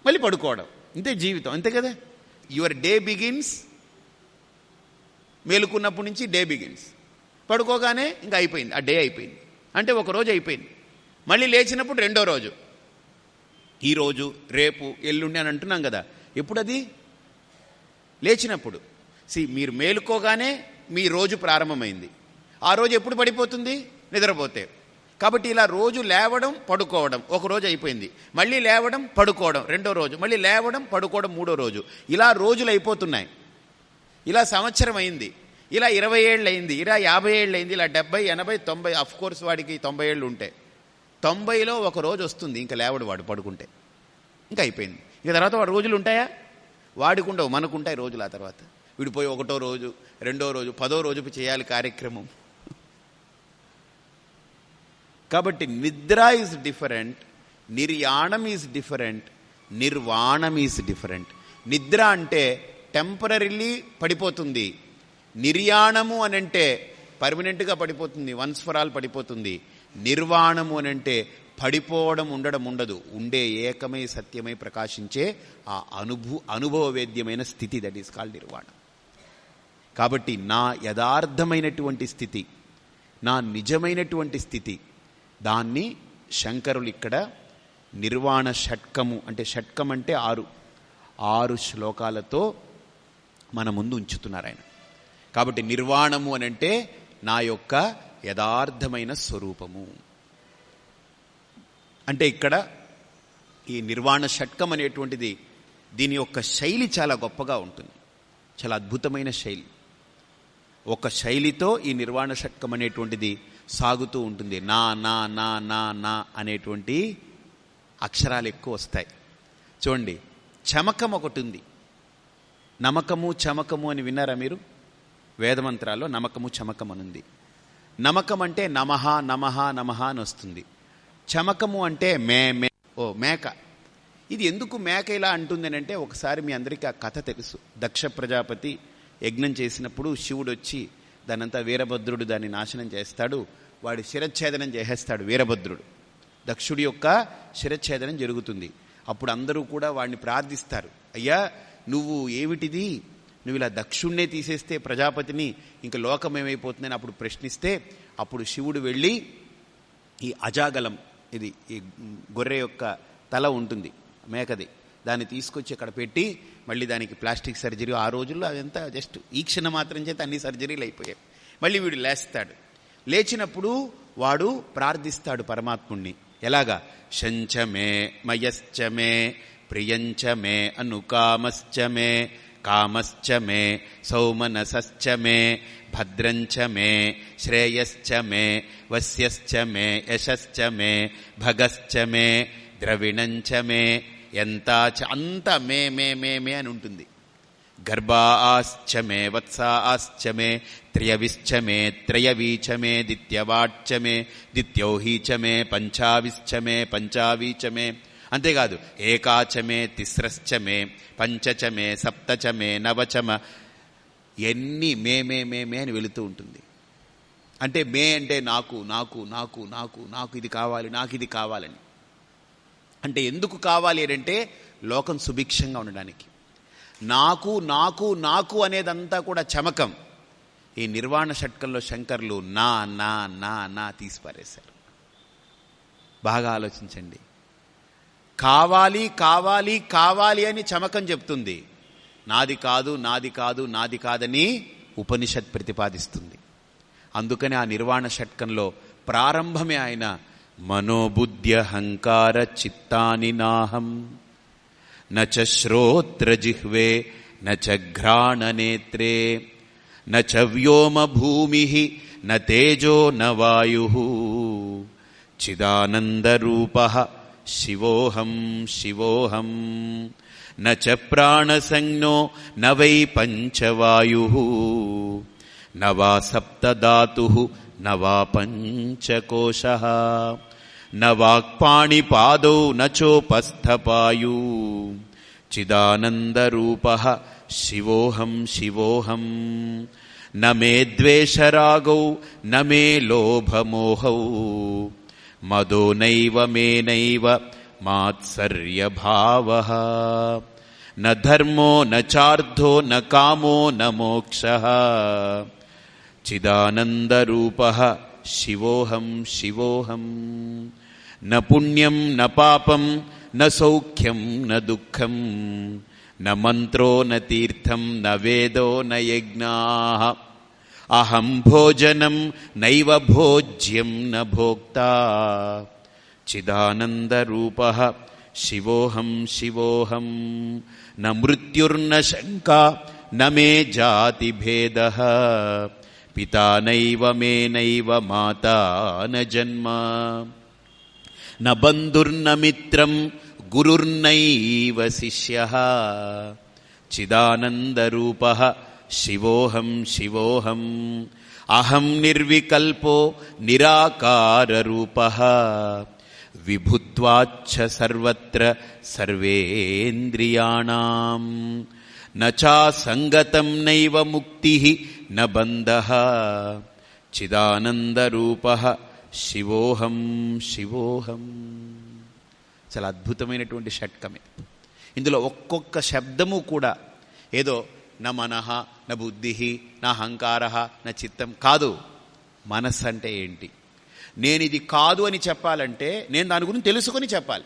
మళ్ళీ పడుకోవడం. ఇంతే జీవితం. అంతే కదా? యువర్ డే బిగిన్స్ మేలుకున్నప్పటి నుంచి డే బిగిన్స్ పడుకోగానే ఇంకా అయిపోయింది. ఆ డే అయిపోయింది. అంటే ఒక రోజు అయిపోయింది. మళ్ళీ లేచినప్పుడు రెండో రోజు. ఈరోజు రేపు ఎల్లుండి అని అంటున్నాం కదా. ఎప్పుడు అది లేచినప్పుడు. సి మీరు మేలుకోగానే మీ రోజు ప్రారంభమైంది. ఆ రోజు ఎప్పుడు పడిపోతుంది? నిద్రపోతే. కాబట్టి ఇలా రోజు లేవడం పడుకోవడం. ఒక రోజు అయిపోయింది. మళ్ళీ లేవడం పడుకోవడం. రెండో రోజు. మళ్ళీ లేవడం పడుకోవడం మూడో రోజు. ఇలా రోజులు అయిపోతున్నాయి. ఇలా సంవత్సరం అయింది. ఇలా ఇరవై ఏళ్ళు అయింది. ఇలా యాభై ఏళ్ళు అయింది. ఇలా డెబ్బై ఎనభై తొంభై అఫ్ కోర్స్ వాడికి తొంభై ఏళ్ళు ఉంటాయి తొంభైలో ఒక రోజు వస్తుంది. ఇంకా లేవడు వాడు పడుకుంటే. ఇంకా అయిపోయింది. ఇక తర్వాత వాడు రోజులు ఉంటాయా? వాడికి ఉండవు మనకుంటాయి రోజులు ఆ తర్వాత. విడిపోయి ఒకటో రోజు రెండో రోజు పదో రోజు చేయాలి కార్యక్రమం. కాబట్టి nidra is different niryanam is different nirvanam is different నిద్ర అంటే టెంపరీలీ పడిపోతుంది. నిర్యాణము అని అంటే పర్మనెంట్గా పడిపోతుంది వన్స్ ఫర్ ఆల్ పడిపోతుంది. నిర్వాణము అని అంటే పడిపోవడం ఉండడం ఉండదు. ఉండే ఏకమై సత్యమై ప్రకాశించే ఆ అనుభూ అనుభవవేద్యమైన స్థితి దట్ ఈస్ కాల్ నిర్వాణం. కాబట్టి నా యథార్థమైనటువంటి స్థితి నా నిజమైనటువంటి స్థితి దాన్ని శంకరులు ఇక్కడ నిర్వాణ షట్కము అంటే షట్కం అంటే ఆరు. ఆరు శ్లోకాలతో మన ముందు ఉంచుతున్నారు ఆయన. కాబట్టి నిర్వాణము అని అంటే నా యొక్క యథార్థమైన స్వరూపము. అంటే ఇక్కడ ఈ నిర్వాణ షట్కం అనేటువంటిది దీని యొక్క శైలి చాలా గొప్పగా ఉంటుంది. చాలా అద్భుతమైన శైలి. ఒక శైలితో ఈ నిర్వాణ షట్కం అనేటువంటిది సాగుతూ ఉంటుంది. నా నా నా నా నా అనేటువంటి అక్షరాలు ఎక్కువ వస్తాయి. చూడండి చమకం ఒకటి ఉంది. నమకము చమకము అని విన్నారా మీరు? వేదమంత్రాల్లో నమకము చమకం అనుంది నమకం అంటే నమహ నమహ నమహ అని వస్తుంది. చమకము అంటే మే మే ఓ మేక. ఇది ఎందుకు మేక ఇలా అంటుందని అంటే ఒకసారి మీ అందరికీ ఆ కథ తెలుసు. దక్ష ప్రజాపతి యజ్ఞం చేసినప్పుడు శివుడు వచ్చి దానంతా వీరభద్రుడు దాన్ని నాశనం చేస్తాడు. వాడి శిరఛేదనం చేసేస్తాడు వీరభద్రుడు. దక్షుడి యొక్క శిరచ్ఛేదనం జరుగుతుంది. అప్పుడు అందరూ కూడా వాడిని ప్రార్థిస్తారు. అయ్యా నువ్వు ఏమిటిది? నువ్వు ఇలా దక్షుణ్ణే తీసేస్తే ప్రజాపతిని ఇంక లోకం ఏమైపోతుందని అప్పుడు ప్రశ్నిస్తే అప్పుడు శివుడు వెళ్ళి ఈ అజాగలం ఇది ఈ గొర్రె యొక్క తల ఉంటుంది మేకది. దాన్ని తీసుకొచ్చి అక్కడ పెట్టి మళ్ళీ దానికి ప్లాస్టిక్ సర్జరీ. ఆ రోజుల్లో అదంతా జస్ట్ ఈ మాత్రం చేత అన్ని సర్జరీలు అయిపోయాయి. మళ్ళీ వీడు లేస్తాడు. లేచినప్పుడు వాడు ప్రార్థిస్తాడు పరమాత్ముణ్ణి. ఎలాగా? శంచమే మయశ్చమే ప్రియంచమే అనుకామశ్చమే కామశ్చ మే సౌమనసశ్చ మే భద్రంచ మే శ్రేయశ్చ మే ఎంత అంత మే మే మే మే అని ఉంటుంది. గర్భాశ్చమే వత్సాశ్చమే త్రయవిశ్చమే త్రయవీచమే దిత్యవాచ్యమే దిత్యౌహీచమే పంచావిశ్చమే పంచావీచమే అంతేకాదు ఏకాచమే తిస్రశ్చమే పంచచమే సప్తచమే నవచమ ఎన్ని మే మే మే మే అని వెళుతూ ఉంటుంది. అంటే మే అంటే నాకు నాకు నాకు నాకు నాకు ఇది కావాలి నాకు ఇది కావాలని. అంటే ఎందుకు కావాలి అంటే లోకం సుభిక్షంగా ఉండడానికి. నాకు నాకు నాకు అనేదంతా కూడా చమకం. ఈ నిర్వాణ షట్కంలో శంకర్లు నా నా నా నా తీసిపారేశారు. బాగా ఆలోచించండి. కావాలి కావాలి కావాలి అని చమకం చెప్తుంది. నాది కాదు నాది కాదు నాది కాదని ఉపనిషత్ ప్రతిపాదిస్తుంది. అందుకని ఆ నిర్వాణ షట్కంలో ప్రారంభమే ఆయన మనోబుద్ధ్యహంకార చిత్తాని నాహం నచ శ్రోత్రజిహ్వే నచ ఘ్రాణనేత్రే నచ వ్యోమ భూమి న తేజో న వాయు. చిదానందరూప శివోహం శివోహం. న చ ప్రాణసంజ్ఞో న వై పంచవాయు. న వా సప్తధాతు న వా పంచకోశ. न वाक्पाणिपादौ न चोपस्थपायू। चिदानन्दरूपः शिवोऽहं शिवोऽहम्। न मे द्वेषरागौ न मे लोभमोहौ। मदो नैव मे नैव मात्सर्यभावः। न धर्मो न चार्धो न कामो न मोक्षः। चिदानन्दरूपः शिवोऽहं शिवोऽहम्। న పుణ్యం న పాపం న సౌఖ్యం న దుఃఖం న మంత్రో న తీర్థం న వేదో న యజ్ఞా. అహం భోజనం నైవ భోజ్యం న భోక్తా. చిదానందరూప. శివోహం శివోహం. న మృత్యుర్న శంకా న మే జాతిభేద. పితా నైవ మే నైవ మాతా న జన్మ. న బంధుర్న మిత్రం గురుర్నైవ శిష్య. చిదానందరూప. శివోహం శివోహం. అహం నిర్వికల్పో నిరాకారరూప. విభుత్వాచ్చ సర్వత్ర సర్వేంద్రియాణం. నచా సంగతం నైవ ముక్తి న బంధ. చిదానందరూప. శివోహం శివోహం. చాలా అద్భుతమైనటువంటి షట్కమే. ఇందులో ఒక్కొక్క శబ్దము కూడా ఏదో నా మనహ నా బుద్ధి నా అహంకార నా చిత్తం కాదు. మనస్సు అంటే ఏంటి? నేను ఇది కాదు అని చెప్పాలంటే నేను దాని గురించి తెలుసుకొని చెప్పాలి.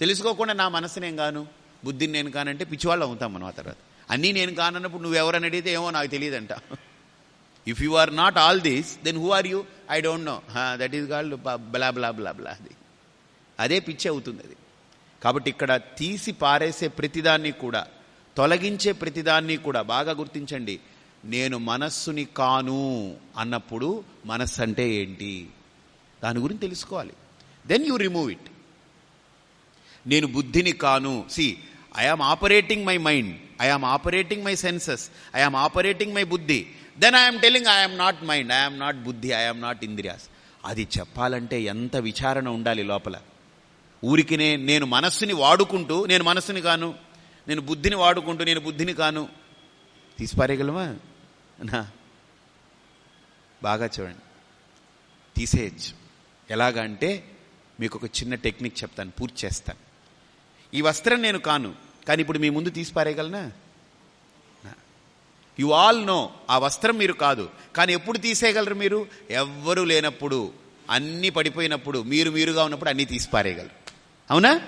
తెలుసుకోకుండా నా మనసు నేను కాను బుద్ధిని నేను కానంటే పిచ్చివాళ్ళు అవుతాం మనం ఆ తర్వాత. అన్నీ నేను కానన్నప్పుడు నువ్వెవరని అడిగితే ఏమో నాకు తెలియదంట. If you are not all these then who are you I don't know that is called blah blah blah blah అది. అదే పిచ్చి అవుతుంది అది. కాబట్టి ఇక్కడ తీసి పారేసే ప్రతిదాన్ని కూడా తొలగించే ప్రతిదాన్ని కూడా బాగా గుర్తించండి. నేను మనస్సుని కాను అన్నప్పుడు మనస్సు అంటే ఏంటి? దాని గురించి తెలుసుకోవాలి. దెన్ యూ రిమూవ్ ఇట్ నేను బుద్ధిని కాను. See I operating my mind I operating my senses I operating my buddhi. Then I'm telling I'm not mind I'm not buddhi I'm not indriyas అది చెప్పాలంటే ఎంత విచారణ ఉండాలి లోపల? ఊరికినే నేను మనస్సుని వాడుకుంటూ నేను మనస్సుని కాను నేను బుద్ధిని వాడుకుంటూ నేను బుద్ధిని కాను. తీసిపారేయగలమా? నా. బాగా చూడండి. తీసేయచ్చు. ఎలాగంటే మీకు ఒక చిన్న టెక్నిక్ చెప్తాను పూర్తి చేస్తాను. ఈ వస్త్రం నేను కాను కానీ ఇప్పుడు మీ ముందు తీసిపారేయగలనా? You all know. ఆ వస్త్రం మీరు కాదు. కానీ ఎప్పుడు తీసేయగలరు మీరు? ఎవ్వరూ లేనప్పుడు అన్నీ పడిపోయినప్పుడు మీరు మీరుగా ఉన్నప్పుడు అన్నీ తీసిపారేయగలరు అవునా?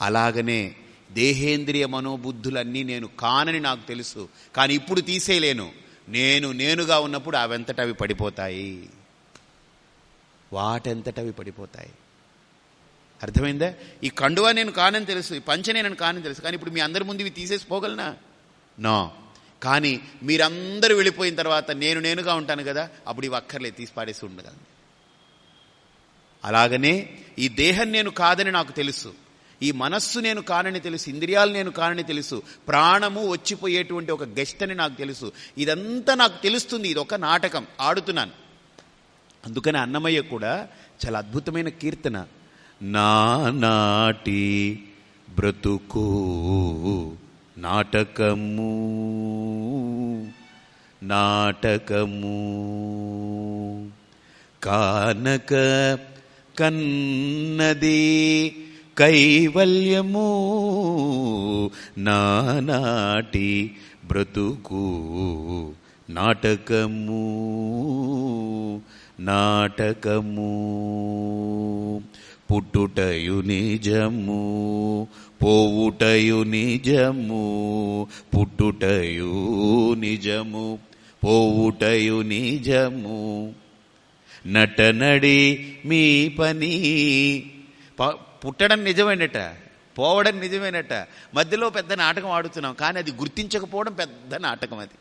అలాగనే దేహేంద్రియ మనోబుద్ధులన్నీ నేను కానని నాకు తెలుసు. కానీ ఇప్పుడు తీసేయలేను. నేను నేనుగా ఉన్నప్పుడు అవంతట అవి పడిపోతాయి. వాటంతట అవి పడిపోతాయి. అర్థమైందా? ఈ కండువా నేను కానని తెలుసు ఈ పంచ నేను కానని తెలుసు. కానీ ఇప్పుడు మీ అందరి ముందు ఇవి తీసేసిపోగలనా నో. కానీ మీరందరూ వెళ్ళిపోయిన తర్వాత నేను నేనుగా ఉంటాను కదా అప్పుడు ఇవి అక్కర్లేదు తీసి పాడేసి ఉండగలను. అలాగనే ఈ దేహం నేను కాదని నాకు తెలుసు. ఈ మనస్సు నేను కానని తెలుసు. ఇంద్రియాలు నేను కానని తెలుసు. ప్రాణము వచ్చిపోయేటువంటి ఒక గెస్ట్ అని నాకు తెలుసు. ఇదంతా నాకు తెలుస్తుంది. ఇది ఒక నాటకం. ఆడుతున్నాను. అందుకని అన్నమయ్య కూడా చాలా అద్భుతమైన కీర్తన. నానాటి బ్రతుకు నాటకము. నాటకము. కానక కన్నది కైవల్యము. నానాటి బ్రతుకు నాటకము. నాటకము. పుట్టుటయు నిజము. పోవుటయు నిజము పుట్టుటయు నిజము పోవుటయు నిజము. నటనడి మీ పని పుట్టడం నిజమేనట పోవడం నిజమేనట. మధ్యలో పెద్ద నాటకం ఆడుతున్నాం కానీ అది గుర్తించకపోవడం పెద్ద నాటకం అది.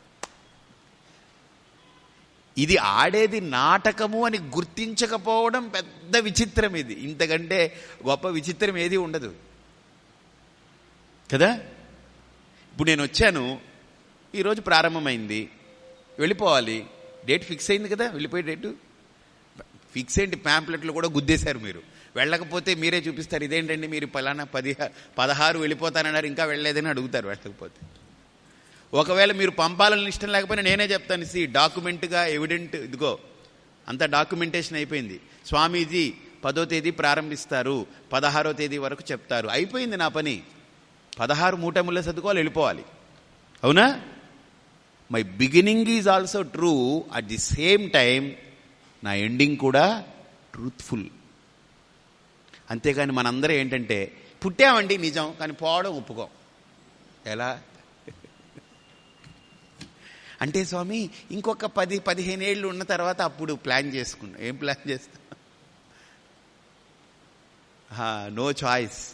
ఇది ఆడేది నాటకము అని గుర్తించకపోవడం పెద్ద విచిత్రం ఇది. ఇంతకంటే గొప్ప విచిత్రం ఏది ఉండదు. కదా? ఇప్పుడు నేను వచ్చాను ఈరోజు ప్రారంభమైంది వెళ్ళిపోవాలి. డేట్ ఫిక్స్ అయింది కదా వెళ్ళిపోయే డేటు ఫిక్స్ ఏంటి ప్యాంప్లెట్లు కూడా గుద్దేశారు మీరు. వెళ్ళకపోతే మీరే చూపిస్తారు ఇదేంటండి మీరు పలానా పది పదహారు వెళ్ళిపోతానన్నారు ఇంకా వెళ్ళలేదని అడుగుతారు వెళ్ళకపోతే. ఒకవేళ మీరు పంపాలని ఇష్టం లేకపోయినా నేనే చెప్తాను సి డాక్యుమెంట్గా ఎవిడెంట్ ఇదిగో అంత డాక్యుమెంటేషన్ అయిపోయింది. స్వామీజీ పదో తేదీ ప్రారంభిస్తారు పదహారో తేదీ వరకు చెప్తారు. అయిపోయింది నా పని. పదహారు మూటముల్లో చదువుకోవాలి వెళ్ళిపోవాలి. అవునా? My beginning is also true at the same time నా ఎండింగ్ కూడా ట్రూత్ఫుల్ అంతేగాని మనందరం ఏంటంటే పుట్టామండి నిజం కానీ పోవడం ఒప్పుకోం. ఎలా? అంటే స్వామి ఇంకొక పది పదిహేను ఏళ్ళు ఉన్న తర్వాత అప్పుడు ప్లాన్ చేసుకున్నాం. ఏం ప్లాన్ చేస్తాం? నో చాయిస్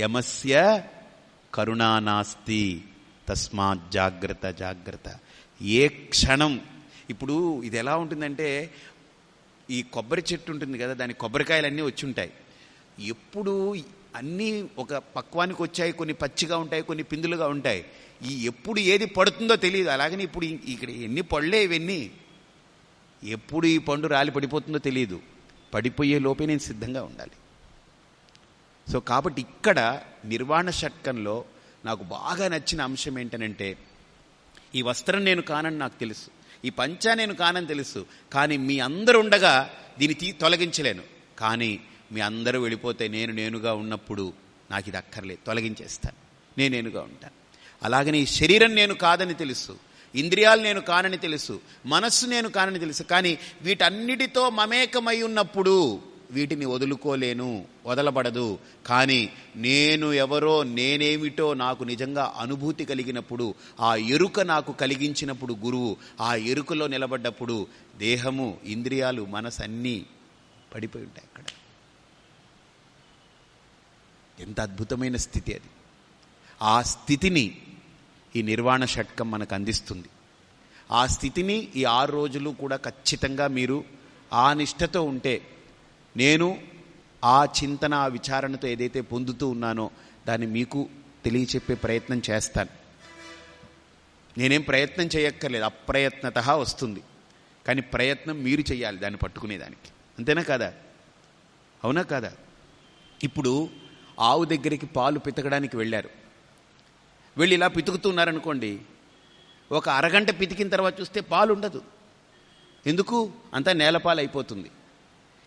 యమస్య కరుణా నాస్తి తస్మాత్ జాగ్రత్త జాగ్రత్త. ఏ క్షణం ఇప్పుడు ఇది ఎలా ఉంటుందంటే ఈ కొబ్బరి చెట్టు ఉంటుంది కదా దాని కొబ్బరికాయలన్నీ వచ్చి ఉంటాయి ఎప్పుడు అన్నీ ఒక పక్వానికి వచ్చాయి కొన్ని పచ్చిగా ఉంటాయి కొన్ని పిందులుగా ఉంటాయి. ఈ ఎప్పుడు ఏది పడుతుందో తెలియదు. అలాగని ఇప్పుడు ఇక్కడ ఎన్ని పళ్ళే ఇవన్నీ? ఎప్పుడు ఈ పండు రాలి పడిపోతుందో తెలియదు. పడిపోయే లోపే నేను సిద్ధంగా ఉండాలి. సో కాబట్టి ఇక్కడ నిర్వాణ షట్కంలో నాకు బాగా నచ్చిన అంశం ఏంటనంటే ఈ వస్త్రం నేను కానని నాకు తెలుసు ఈ పంచా నేను కానని తెలుసు కానీ మీ అందరు ఉండగా దీన్ని తీ తొలగించలేను. కానీ మీ అందరూ వెళ్ళిపోతే నేను నేనుగా ఉన్నప్పుడు నాకు ఇది అక్కర్లేదు తొలగించేస్తాను. నేను నేనుగా ఉంటాను. అలాగని ఈ శరీరం నేను కాదని తెలుసు ఇంద్రియాలు నేను కానని తెలుసు మనస్సు నేను కానని తెలుసు కానీ వీటన్నిటితో మమేకమై ఉన్నప్పుడు వీటిని వదులుకోలేను వదలబడదు. కానీ నేను ఎవరో నేనేమిటో నాకు నిజంగా అనుభూతి కలిగినప్పుడు ఆ ఎరుక నాకు కలిగించినప్పుడు గురువు ఆ ఎరుకలో నిలబడ్డప్పుడు దేహము ఇంద్రియాలు మనసు అన్నీ పడిపోయి ఉంటాయి అక్కడ. ఎంత అద్భుతమైన స్థితి అది. ఆ స్థితిని ఈ నిర్వాణ షట్కం మనకు అందిస్తుంది. ఆ స్థితిని ఈ ఆరు రోజులు కూడా ఖచ్చితంగా మీరు ఆ నిష్టతో ఉంటే నేను ఆ చింతన ఆ విచారణతో ఏదైతే పొందుతూ ఉన్నానో దాన్ని మీకు తెలియచెప్పే ప్రయత్నం చేస్తాను. నేనేం ప్రయత్నం చేయక్కర్లేదు అప్రయత్నత వస్తుంది. కానీ ప్రయత్నం మీరు చేయాలి దాన్ని పట్టుకునేదానికి. అంతేనా కాదా? అవునా కాదా? ఇప్పుడు ఆవు దగ్గరికి పాలు పితకడానికి వెళ్ళారు. వెళ్ళి ఇలా పితుకుతున్నారనుకోండి ఒక అరగంట పితికిన తర్వాత చూస్తే పాలు ఉండదు ఎందుకు? అంతా నేలపాలు అయిపోతుంది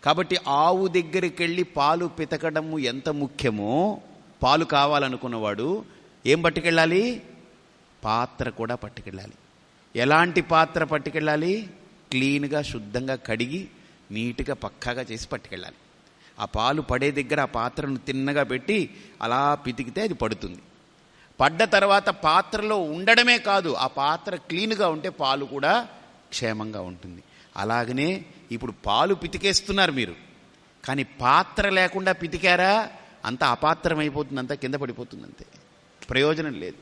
కాబట్టి ఆవు దగ్గరికి వెళ్ళి పాలు పితకడము ఎంత ముఖ్యమో పాలు కావాలనుకున్నవాడు ఏం పట్టుకెళ్ళాలి? పాత్ర కూడా పట్టుకెళ్ళాలి. ఎలాంటి పాత్ర పట్టుకెళ్ళాలి? క్లీన్గా శుద్ధంగా కడిగి నీట్గా పక్కాగా చేసి పట్టుకెళ్ళాలి. ఆ పాలు పడే దగ్గర ఆ పాత్రను తిన్నగా పెట్టి అలా పితికితే అది పడుతుంది. పడ్డ తర్వాత పాత్రలో ఉండడమే కాదు ఆ పాత్ర క్లీన్గా ఉంటే పాలు కూడా క్షేమంగా ఉంటుంది. అలాగనే ఇప్పుడు పాలు పితికేస్తున్నారు మీరు. కానీ పాత్ర లేకుండా పితికారా? అంత అపాత్రమైపోతుంది అంతా కింద పడిపోతుంది అంతే ప్రయోజనం లేదు.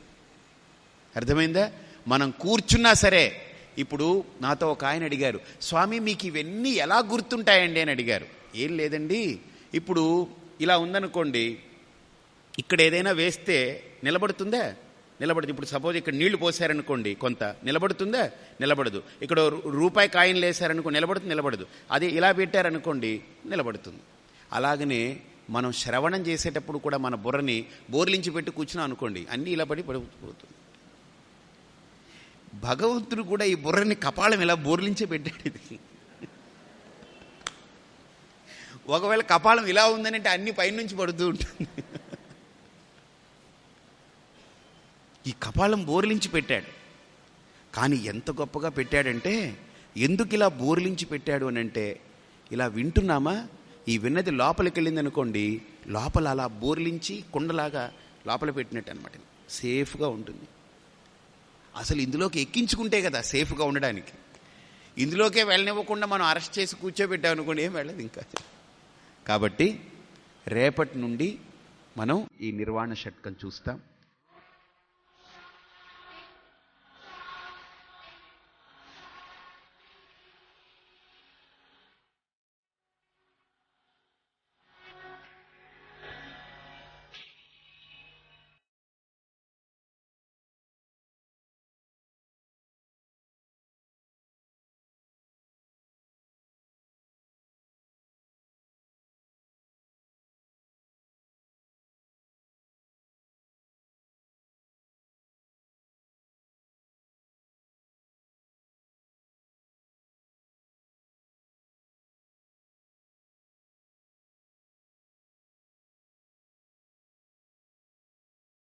అర్థమైందా? మనం కూర్చున్నా సరే ఇప్పుడు నాతో ఒక ఆయన అడిగారు స్వామి మీకు ఇవన్నీ ఎలా గుర్తుంటాయండి? అని అడిగారు. ఏం లేదండి. ఇప్పుడు ఇలా ఉందనుకోండి ఇక్కడ ఏదైనా వేస్తే నిలబడుతుందా? నిలబడదు ఇప్పుడు సపోజ్ ఇక్కడ నీళ్ళు పోసారనుకోండి కొంత నిలబడుతుందా? నిలబడదు. ఇక్కడ రూపాయి కాయిన్లు వేసారనుకో నిలబడుతుంది నిలబడదు. అది ఇలా పెట్టారనుకోండి నిలబడుతుంది. అలాగనే మనం శ్రవణం చేసేటప్పుడు కూడా మన బుర్రని బోర్లించి పెట్టి కూర్చున్నాం అనుకోండి అన్నీ ఇలా పడి పడిపోతుంది. భగవంతుడు కూడా ఈ బుర్రని కపాలం ఇలా బోర్లించే పెట్టాడు ఇది. ఒకవేళ కపాలం ఇలా ఉందని అంటే అన్ని పైనుంచి పడుతూ ఉంటుంది. ఈ కపాలం బోర్లించి పెట్టాడు. కానీ ఎంత గొప్పగా పెట్టాడంటే ఎందుకు ఇలా బోర్లించి పెట్టాడు అని అంటే ఇలా వింటున్నామా? ఈ విన్నది లోపలికి వెళ్ళింది అనుకోండి లోపల అలా బోర్లించి కుండలాగా లోపల పెట్టినట్టు అనమాట సేఫ్గా ఉంటుంది. అసలు ఇందులోకి ఎక్కించుకుంటే కదా సేఫ్గా ఉండడానికి. ఇందులోకే వెళ్ళనివ్వకుండా మనం అరెస్ట్ చేసి కూర్చోబెట్టాం అనుకోండి ఏం వెళ్ళదు ఇంకా. కాబట్టి రేపటి నుండి మనం ఈ నిర్వాణ షట్కం చూస్తాం.